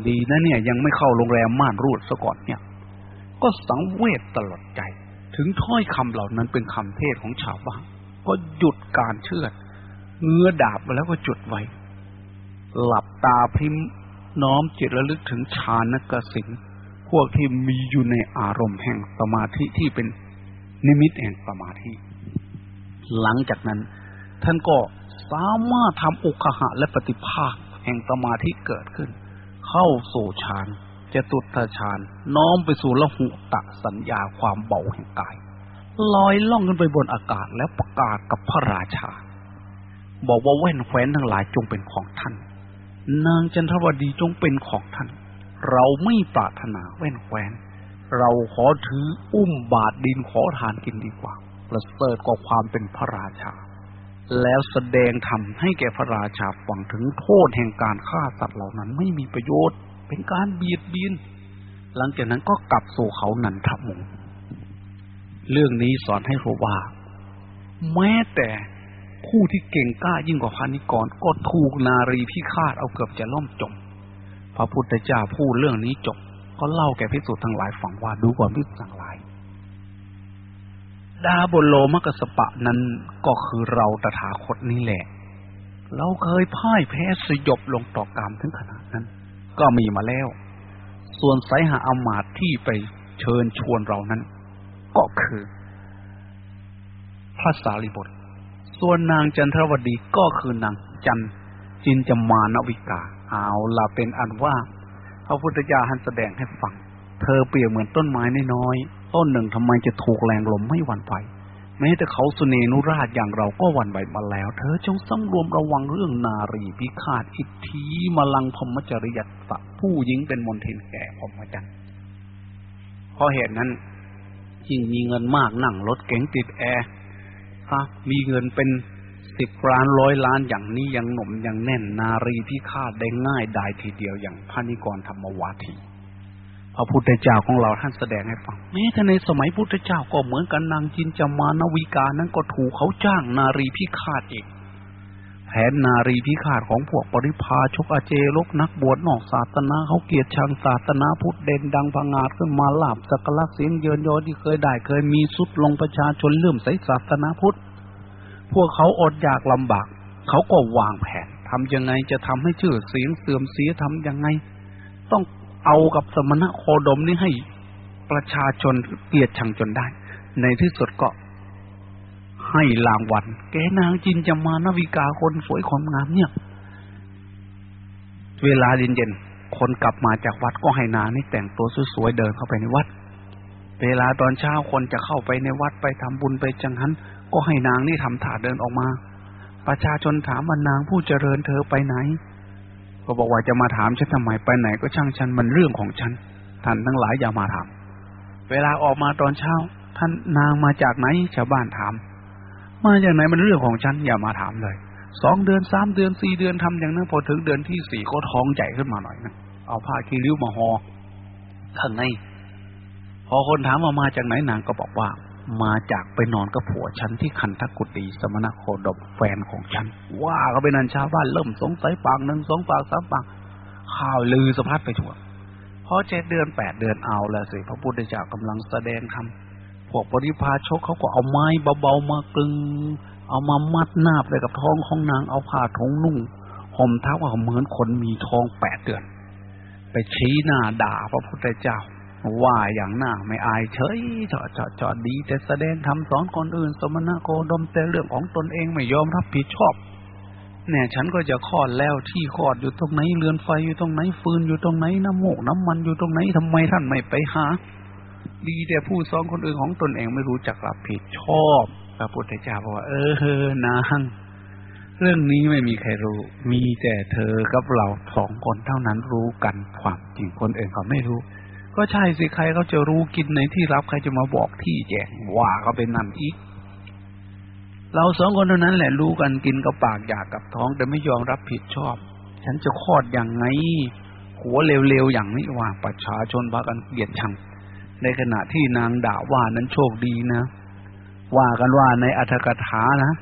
S2: ดีนะเนี่ย ยังไม่เข้าโรงแรมม่านรูดซะก่อนเนี่ย ก็สังเวชตลอดใจ ถึงถ้อยคำเหล่านั้นเป็นคำเทศของชาวบ้านก็หยุดการเชื่อดเงื้อดาบแล้วก็จุดไว้ หลับตาพิมพ์น้อมจิตระลึกถึงฌานกสิน พวกที่มีอยู่ในอารมณ์แห่งสมาธิที่เป็นนิมิตแห่งสมาธิ หลังจากนั้น ท่านก็สามารถทำอุคหะและปฏิภาคแห่งสมาธิเกิดขึ้น เข้าสู่ฌานจะตุตฌานน้อมไปสู่ละหุตะสัญญาความเบาแห่งกายลอยล่องขึ้นไปบนอากาศแล้วประกาศกับพระราชา บอกว่าแว่นแคว้นทั้งหลายจงเป็นของท่าน นางจันทวดีจงเป็นของท่าน เราไม่ปรารถนาแว่นแคว้นเราขอถืออุ้มบาทดินขอทานกินดีกว่าประเสริฐกว่าความเป็นพระราชา แล้วแสดงธรรมให้แก่พระราชาฟังถึงโทษแห่งการฆ่าสัตว์เหล่านั้นไม่มีประโยชน์ เป็นการเบียดเบียนหลังจากนั้นก็กลับสู่เขานันทมุงเรื่องนี้สอนให้รู้ว่า แม้แต่ผู้ที่เก่งกล้ายิ่งกว่าพานิกรก็ถูกนารีพิฆาตเอาเกือบจะล่มจม พระพุทธเจ้าพูดเรื่องนี้จบ ก็เล่าแก่พิสุทธ์ทั้งหลายฟังว่าดูก่อนพิสุทธ์ทั้งหลาย ดาบนโลมกสปะนั้นก็คือเราตถาคตนี่แหละ เราเคยพ่ายแพ้สยบลงต่อกรรมถึงขนาดนั้น ก็มีมาแล้ว ส่วนสายหาอมาตที่ไปเชิญชวนเรานั้น ก็คือพระสารีบุตรส่วนนางจันทรวดีก็คือนางจันจินจมานวิกา เอาละเป็นอันว่าพระพุทธเจ้าท่านแสดงให้ฟัง เธอเปรียบเหมือนต้นไม้น้อยต้นหนึ่งทำไมจะถูกแรงลมไม่หวั่นไหวแม้แต่เขาสุเนนุราชอย่างเราก็หวั่นไหวมาแล้ว เธอจงสำรวมระวังเรื่องนารีพิฆาตอิทธิมลังพมจริยัตะผู้หญิงเป็นมนทินแก่พมจันเพราะเหตุนั้นยิ่งมีเงินมากนั่งรถเก๋งติดแอร์มีเงินเป็น สิบล้านร้อยล้านอย่างนี้ยังหนุ่มยังแน่นนารีพิฆาตได้ง่ายได้ทีเดียวอย่างพระนิกรธรรมวาทีพระพุทธเจ้าของเราท่านแสดงให้ฟังแม้แต่ในสมัยพุทธเจ้าก็เหมือนกันนางจินจามานวิกานั้นก็ถูกเขาจ้างนารีพิฆาตเองแผนนารีพิฆาตของพวกปริพาชกอาเจลกนักบวชนอกศาสนาเขาเกียรติชังศาสนาพุทธเด่นดังพังอาจขึ้นมาลาบสักลักเสียงเยินยอที่เคยได้เคยมีสุดลงประชาชนเลื่อมใสศาสนาพุทธ พวกเขาอดอยากลำบาก เขาก็วางแผนทำยังไงจะทำให้ชื่อเสียงเสื่อมเสียทำยังไง ต้องเอากับสมณะโคดมนี้ให้ประชาชนเกลียดชังจนได้ ในที่สุดก็ ให้รางวัลแกนางจินจะมานวิกาคนสวยคนงามเนี่ย เวลาเย็นๆคนกลับมาจากวัดก็ให้นางนี่แต่งตัวสวยๆเดินเข้าไปในวัด เวลาตอนเช้าคนจะเข้าไปในวัดไปทำบุญไปจังหัน ก็ให้นางนี่ทำถาดเดินออกมา ประชาชนถามว่านางผู้เจริญเธอไปไหน ก็บอกว่าจะมาถามฉันทำไมไปไหนก็ช่างฉันมันเรื่องของฉัน ท่านทั้งหลายอย่ามาถาม เวลาออกมาตอนเช้า ท่านนางมาจากไหนชาวบ้านถาม มาจากไหนมันเรื่องของฉันอย่ามาถามเลยสองเดือนสามเดือนสี่เดือนทำอย่างนั้นพอถึงเดือนที่สี่ก็ท้องใหญ่ขึ้นมาหน่อยนะเอาผ้าคีริ้วมาหอ่อข้างในพอคนถามว่ามาจากไหนนางก็บอกว่า มาจากไปนอนกับผัวฉันที่คันทกุตีสมณโคดมแฟนของฉัน ว่าก็เป็นนันชาวบ้านเริ่มสงสัยปากหนึ่งสองปากสามปากข่าวลือสะพัดไปทั่วพอเจ็ดเดือนแปดเดือนเอาแล้วสิพระพุทธเจ้ากำลังแสดงธรรมพวกปริพาชกเขาก็เอาไม้เบาๆมากลึง เอามามัดนาบเลยกับท้องของนางเอาผ้าทงนุ่งห่มเท้าว่าเหมือนคนมีท้องแปดเดือน ไปชี้หน้าด่าพระพุทธเจ้า ว่าอย่างหน้าไม่อายเฉยจอดจอดจอดดี แต่แสดงทำสอนคนอื่น สมณะโคดมแต่เรื่องของตนเองไม่ยอมรับผิดชอบเนี่ยฉันก็จะคลอดแล้วที่คลอดอยู่ตรงไหนเรือนไฟอยู่ตรงไหนฟืนอยู่ตรงไหนน้ำโมกน้ำมันอยู่ตรงไหนทำไมท่านไม่ไปหา ดีแต่ผู้สอนคนอื่นของตนเองไม่รู้จักรับผิดชอบพระพุทธเจ้าบอกว่า เออนางเรื่องนี้ไม่มีใครรู้ มีแต่เธอกับเราสองคนเท่านั้นรู้กันความจริงคนอื่นเขาไม่รู้ ก็ใช่สิใครเขาจะรู้กินในที่รับใครจะมาบอกที่แจงว่าก็เป็นนั่นอีก เราสองคนเท่านั้นแหละรู้กันกินกับปากอยากกับท้อง แต่ไม่ยอมรับผิดชอบ ฉันจะคลอดอย่างไง หัวเร็วๆอย่างนี้ว่า ประชาชนพากันเกลียดชัง ในขณะที่นางด่าว่านั้นโชคดีนะว่ากันว่าในอัธกถานะ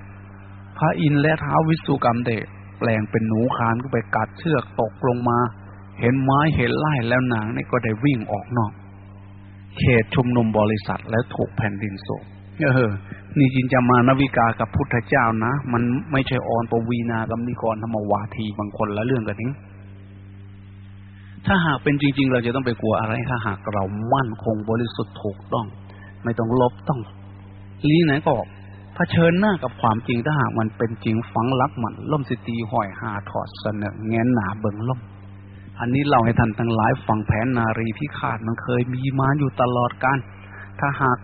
S2: พระอินทร์และท้าววิสุกรรมเดชแปลงเป็นหนูคานก็ไปกัดเชือกตกลงมา เห็นไม้เห็นไล่แล้วนางนี่ก็ได้วิ่งออกนอก เขตชุมนุมบริษัทแล้วถูกแผ่นดินโศกเออ นี่จินจะมานวิกากับพุทธเจ้านะ มันไม่ใช่ออนปวีนากับนิกรธรรมวาทีบางคนละเรื่องกันนี้ ถ้าหากเป็นจริง ๆ เราจะต้องไปกลัวอะไร ถ้าหากเรามั่นคงบริสุทธิ์ถูกต้อง ไม่ต้องลบต้องลีไหนก็เผชิญหน้ากับความจริงถ้าหากมันเป็นจริงฝังลักมันล่มสิตีหอยหาถอดเสนอแงนหนาเบิงล่ม อันนี้เล่าให้ท่านทั้งหลายฟังแผนนารีพิฆาตมันเคยมีมาอยู่ตลอดการถ้าหาก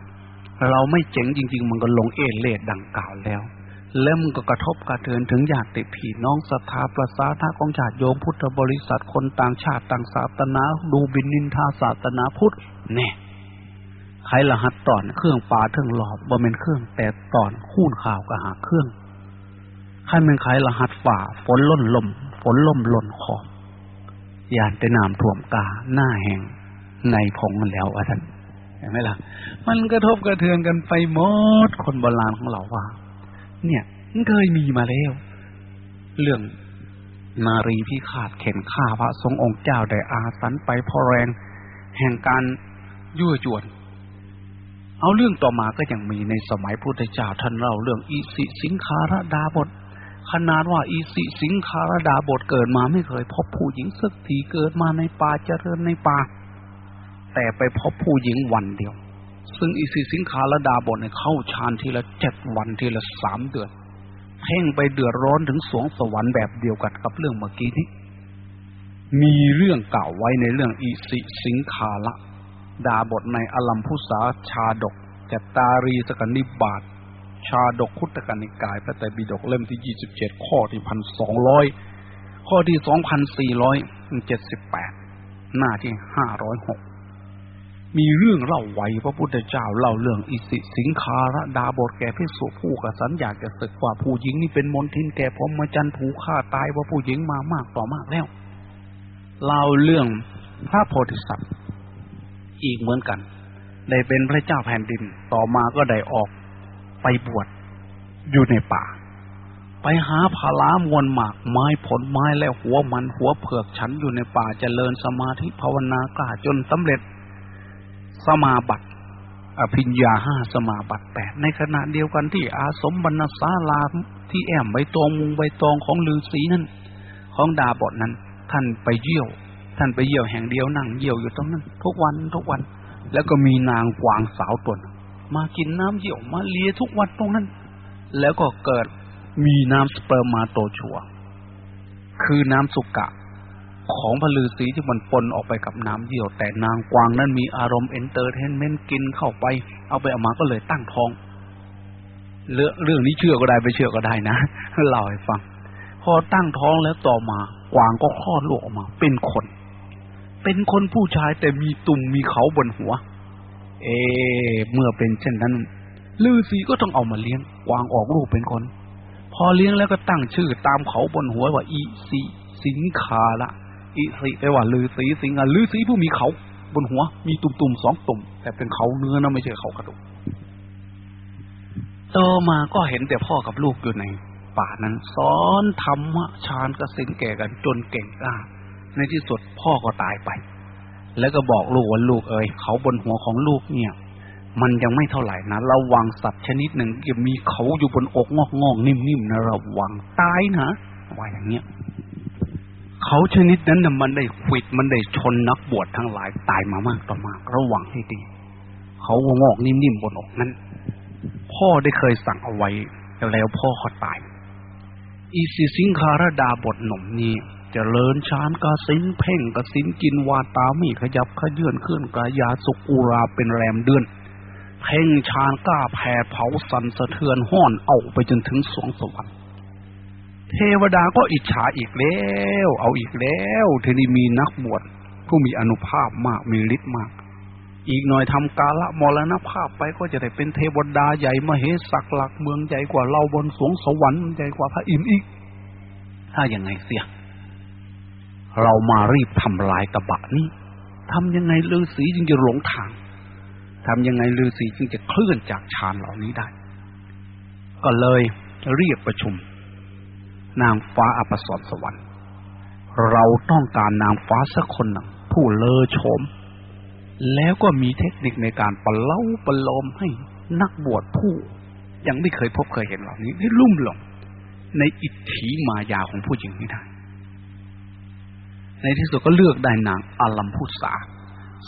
S2: เราไม่เจ๋งจริง ๆ มันก็ลงเอเลดดังกล่าวแล้ว แล้วมันก็กระทบกระเทือนถึงญาติพี่น้องศรัทธาประสาทาของชาติโยมพุทธบริษัทคนต่างชาติต่างศาสนาดูบินนินทาศาสนาพุทธแน่ใครละหัดตอนเครื่องปลาเทิงหลอบบ่เป็นเครื่อง แต่ตอนคูนข่าวก็หาเครื่องใครเป็นใครละหัดฝ่า ฝนล่นลมฝนล่มหล่นขอบ ยานแต่น้ำท่วมกาหน้าแห่งในพงมันแล้วอาจารย์เห็นไหมล่ะ มันกระทบกระเทือนกันไปหมดคนโบราณของเราว่า เนี่ยมันเคยมีมาแล้ว เรื่องนารีพิฆาตเข็นฆ่าพระทรงองค์เจ้าได้อาสันไปพอแรง แห่งการยั่วจวน เอาเรื่องต่อมาก็ยังมีในสมัยพุทธเจ้าท่านเล่าเรื่องอิสิสิงคารดาบท ขนาดว่าอีสิสิงคารดาบทเกิดมาไม่เคยพบผู้หญิงสักทีเกิดมาในป่าเจริญในป่า แต่ไปพบผู้หญิงวันเดียว ซึ่งอีสิสิงคารดาบทเนี่ยเข้าฌานทีละเจ็ดวันทีละสามเดือนเพ่งไปเดือดร้อนถึงสวงสวรรค์แบบเดียวกันกับเรื่องเมื่อกี้นี้มีเรื่องเก่าไว้ในเรื่องอีสิสิงคาระดาบทในอลัมพุสาชาดกจตารีสกนิบาต ชาดกคุตกนิกาย พระไตรปิฎกเล่มที่ยี่สิบเจ็ดข้อที่พันสองร้อยข้อที่สองพันสี่ร้อยเจ็ดสิบแปดหน้าที่ห้าร้อยหกมีเรื่องเล่าไว้พระพุทธเจ้าเล่าเรื่องอิสิสิงคาระดาบทแก่พิสุผู้กสันอยากจะศึกว่าผู้หญิงนี่เป็นมนทินแก่พรมจันถูฆ่าตายว่าผู้หญิงมามากต่อมากแล้วเล่าเรื่องพระโพธิสัตว์อีกเหมือนกัน ได้เป็นพระเจ้าแผ่นดินต่อมาก็ได้ออก ไปบวชอยู่ในป่า ไปหาพลามวลหมากไม้ผลไม้และหัวมันหัวเผือกฉันอยู่ในป่าจเจริญสมาธิภาวนากล้าจนสำเร็จสมาบัติอภิญญาห้าสมาบัติแปดในขณะเดียวกันที่อาสมบรรณศาลาที่แอมใบตองมุงใบตองของลือศีนั้น ของดาบสนั้น ท่านไปเยี่ยว ท่านไปเยี่ยวแห่งเดียวนั่งเยี่ยวอยู่ตรงนั้น ทุกวันทุกวัน แล้วก็มีนางกวางสาวตน มากินน้ำเยี่ยวมาเลียทุกวันตรงนั้น แล้วก็เกิดมีน้ำสเปิร์มาโตชัว คือน้ำสุกกะ ของพระฤๅษีที่มันปนออกไปกับน้ำเยี่ยว แต่นางกวางนั้นมีอารมณ์ entertainment กินเข้าไป เอาไปเอามาก็เลยตั้งท้อง เรื่องเรื่องนี้เชื่อก็ได้ไม่เชื่อก็ได้นะเล่าให้ฟัง พอตั้งท้องแล้วต่อมา กวางก็คลอดลูกออกมา เป็นคน เป็นคนผู้ชายแต่มีตุ่มมีเขาบนหัว เอ เมื่อเป็นเช่นนั้นลือสีก็ต้องเอามาเลี้ยง วางออกลูกเป็นคน พอเลี้ยงแล้วก็ตั้งชื่อตามเขาบนหัวว่าอีสีสิงคาละอีสีแปลว่าลือสีสิงาลือสีผู้มีเขาบนหัว มีตุ่มๆสองตุ่ม แต่เป็นเขาเนื้อนะไม่ใช่เขากระดูกโตมาก็เห็นแต่พ่อกับลูกอยู่ในป่านั้นสอนธรรมะฌานกสินแก่กันจนเก่งกล้าในที่สุดพ่อก็ตายไป แล้วก็บอกลูกว่าลูกเอ๋ยเขาบนหัวของลูกเนี่ย มันยังไม่เท่าไหร่นะระวังสัตว์ชนิดหนึ่งจะมีเขาอยู่บนอกงอกงอกนิ่มๆนะระวังตายนะว่าอย่างเงี้ยเขาชนิดนั้นนะมันได้ขิดมันได้ชนนักบวชทั้งหลายตายมามากต่อมาก ระวังให้ดี เขางอกนิ่มๆบนอกนั้น พ่อได้เคยสั่งเอาไว้แล้วพ่อเขาตาย อีสิสิงคารดาบทหนุ่มนี้ จเจริญชานกสินเพ่งกสินกินวาตาม่ขยับขยื่นเคลื่อนกายาสุกุราเป็นแรมเดือน เพ่งชานก้าแผ่เผาสันสะเทือนห้อนเอาไปจนถึงสวงสวรรค์เทวดาก็อิจฉาอีกแล้ว เอาอีกแล้วเทนี้มีนักบวชผู้มีอนุภาพมากมีฤทธิ์มาก อีกหน่อยทำกาละมรณภาพไปก็จะได้เป็นเทวดาใหญ่มเหสักหลักเมืองใหญ่กว่าเราบนสวงสวรรค์ใหญ่กว่าพระอินทร์อีก ถ้าอย่างไงเสีย เรามารีบทำลายตะบะนี้ทำยังไงฤาษีจึงจะหลงทางทำยังไงฤาษีจึงจะเคลื่อนจากฌานเหล่านี้ได้ ก็เลยเรียกประชุม นางฟ้าอภิสรสวรรค์ เราต้องการนางฟ้าสักคนหนึ่งผู้เลอโฉม แล้วก็มีเทคนิคในการปเล่าประลมให้นักบวชผู้ ยังไม่เคยพบเคยเห็นเหล่านี้ได้ลุ่มหลงในอิทธิมายาของผู้หญิงนี้ได้ ในที่สุดก็เลือกได้นางอาลัมพุสา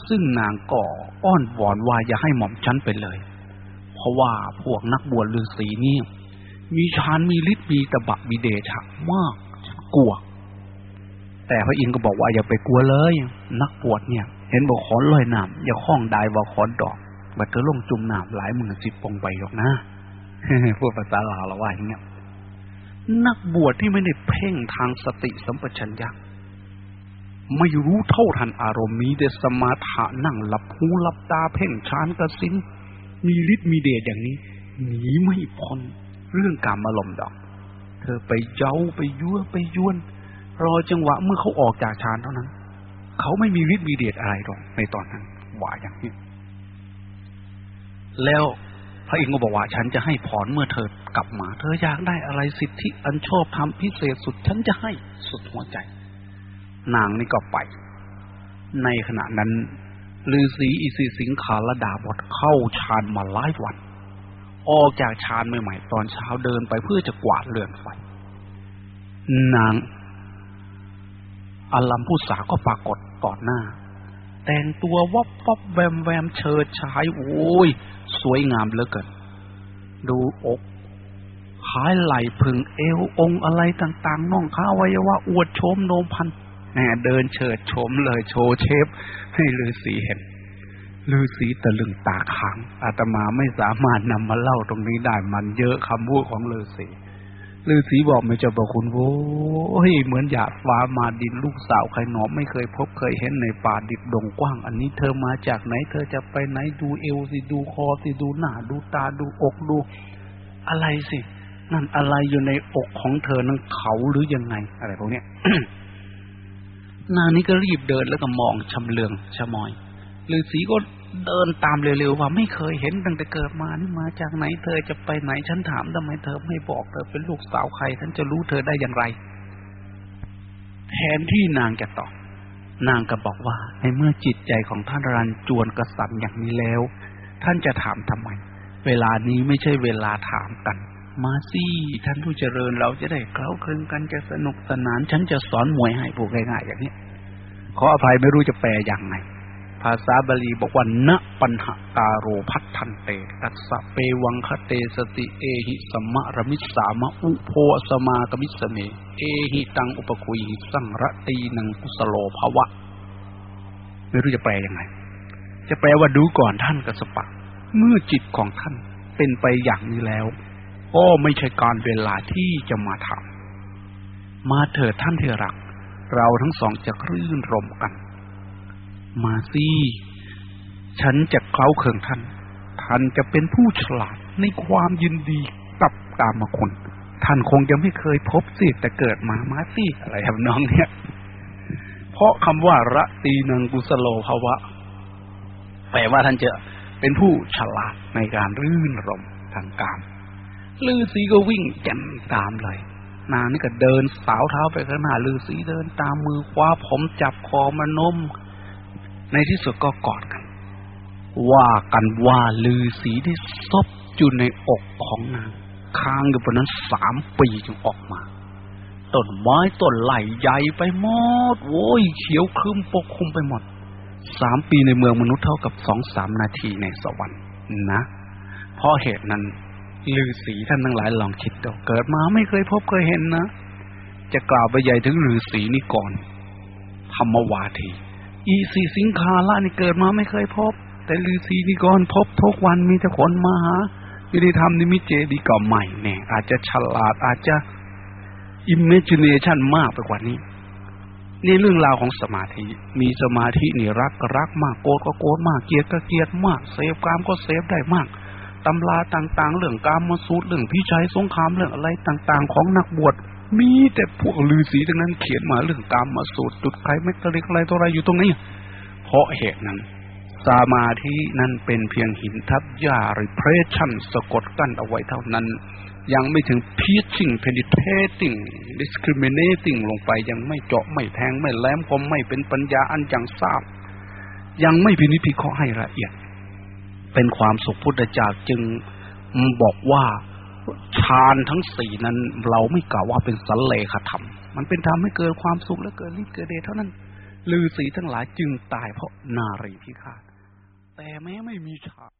S2: ซึ่งนางก็อ้อนวอนว่าอย่าให้หม่อมชั้นไปเลย เพราะว่าพวกนักบวชฤาษีนี่มีชานมีฤทธิ์มีตะบะมีเดชะมากกลัว แต่พระอินทร์ก็บอกว่าอย่าไปกลัวเลย นักบวชเนี่ย เห็นบอกขอนลอยน้ำอย่าคล้องได้ว่าขอนดอกบัดเธอลงจุ่มน้ำหลายหมื่นสิบปงไปหรอกนะพูดภาษาลาวเราว่าอย่างเงี้ยนักบวชที่ไม่ได้เพ่งทางสติสัมปชัญญะ ไม่รู้เท่าทันอารมณ์มีแต่สมาถะนั่งหลับหูหลับตาเพ่งชานกระสินมีฤทธิ์มีเดชอย่างนี้หนีไม่พ้นเรื่องการมาลมดอก เธอไปเย้าไปยั่วไปยวน รอจังหวะเมื่อเขาออกจากฌานเท่านั้น เขาไม่มีฤทธิ์มีเดชอะไรหรอกในตอนนั้นว่าอย่างนี้ แล้วพระอินทร์ก็บอกว่าฉันจะให้พรเมื่อเธอกลับมา เธออยากได้อะไรสิทธิอันชอบทำพิเศษสุด ฉันจะให้สุดหัวใจ นางนี่ก็ไป ในขณะนั้นฤาษีอิสิสิงคาลดาบทเข้าฌานมาหลายวันออกจากฌานใหม่ๆตอนเช้าเดินไปเพื่อจะกวาดเรือนไฟนางอลัมพุสาก็ปรากฏต่อหน้า แต่งตัววับวับแวมแวมเชิดชายโอ้ย สวยงามเหลือเกิน ดูอกขายไหลพึงเอวองอะไรต่างๆน่องข้าวัยวะอวดโฉมโนมพันแหม เดินเฉิดโฉมเลยโชว์เชฟ ให้ฤาษีเห็นฤาษีตะลึงตาค้างอาตมาไม่สามารถนำมาเล่าตรงนี้ได้มันเยอะคำพูดของฤาษีฤาษีบอกไม่จะบอกคุณโว้ยเหมือนหยาดฟ้ามาดินลูกสาวใครหนอมไม่เคยพบเคยเห็นในป่าดิบดงกว้าง อันนี้เธอมาจากไหน เธอจะไปไหนดูเอวสิดูคอสิดูหน้าดูตาดูอกดู อะไรสิ นั่นอะไรอยู่ในอกของเธอนั่นเขาหรือยังไง อะไรพวกเนี้ย นางนี้ก็รีบเดินแล้วก็มองชำเลืองชะมอยฤาษีก็เดินตามเร็วๆว่าไม่เคยเห็นตั้งแต่เกิดมานี่มาจากไหนเธอจะไปไหนฉันถามทำไมเธอไม่บอกเธอเป็นลูกสาวใครฉันจะรู้เธอได้อย่างไร แทนที่นางจะตอบนางก็บอกว่า ในเมื่อจิตใจของท่านรันจวนกระสันอย่างนี้แล้ว ท่านจะถามทำไม เวลานี้ไม่ใช่เวลาถามกัน มาสิท่านผู้เจริญเราจะได้เคล้าคลึงกันจะสนุกสนาน ฉันจะสอนมวยให้ผูกง่ายๆอย่างนี้ขออภัยไม่รู้จะแปลอย่างไง ภาษาบาลีบอกว่าณปัญหาการโรพัฒทันเตตัสเปวังคเตสติเอหิสมะระมิสามะอุโพสมากมิสเม เอหิตังอุปคุยหิสังระตีนังกุสโลภวะ ไม่รู้จะแปลยังไง จะแปลว่าดูก่อนท่านกสปะ เมื่อจิตของท่านเป็นไปอย่างนี้แล้ว ก็ไม่ใช่การเวลาที่จะมาถามาเถิดท่านเทรัก เราทั้งสองจะคลื่นรมกัน มาสิฉันจะเคล้าเคืองท่าน ท่านจะเป็นผู้ฉลาดในความยินดีกับกามาคุณท่านคงจะไม่เคยพบสิแต่เกิดมามาสิอะไรครับน้องเนี่ย เพราะคำว่าระตีนังกุสโลภาวะแปลว่าท่านจะเป็นผู้ฉลาดในการรื่นรมทางกาม ลือสีก็วิ่งแจมตามเลยนางนี่ก็เดินสาวเท้าไปข้างหน้าลือสีเดินตามมือคว้าผมจับคอมานม ในที่สุดก็กอดกัน ว่ากันว่าลือสีได้ซบอยู่ในอกของนางค้างอยู่บนนั้นสามปีจึงออกมาต้นไม้ต้นไหลใหญ่ไปหมดโว้ยเขียวครึ้มปกคลุมไปหมดสามปีในเมืองมนุษย์เท่ากับสองสามนาทีในสวรรค์นะเพราะเหตุนั้น ลือสีท่านทั้งหลายลองคิดดูเกิดมาไม่เคยพบเคยเห็นนะ จะกล่าวไปใหญ่ถึงลือสีนี่ก่อนธรรมวาที อีสีสิงคาละนี่เกิดมาไม่เคยพบ แต่ลือสีนี่ก่อนพบทุกวันมีแต่คนมาหาวิธีทำนิมิตเจดีย์ก็ใหม่เนี่ย อาจจะฉลาดอาจจะ imagination มากไปกว่านี้นี่เรื่องราวของสมาธิ มีสมาธินี่รักก็รักมากโกรธก็โกรธมากเกลียดก็เกลียดมากเสพกามก็เสพได้มาก ตำราต่างๆ เรื่องกามมาสูตรเรื่องพิชัยสงครามเรื่องอะไรต่างๆ ของนักบวชมีแต่พวกลือสีทั้งนั้นเขียนมาเรื่องกามมาสูตรจุดไขเมกะลิกอะไรตัวอะไรอยู่ตรงนี้ เพราะเหตุนั้น สมาธินั้นเป็นเพียงหินทับหญ้าหรือเพรสชั่นสะกดกั้นเอาไว้เท่านั้น ยังไม่ถึง piercing penetrating discriminating ลงไปยังไม่เจาะไม่แทงไม่แหลมคมไม่เป็นปัญญาอันยังทราบ ยังไม่พินิจพิเคราะห์ให้ละเอียด เป็นความสุขพุทธจากจึงบอกว่าฌานทั้งสี่นั้น เราไม่กล่าวว่าเป็นสันเลขธรรม มันเป็นธรรมให้เกิดความสุขและเกิดฤทธิ์เกิดเดชเท่านั้นลือสีทั้งหลายจึงตายเพราะนารีพิฆาตแต่แม้ไม่มีฌาน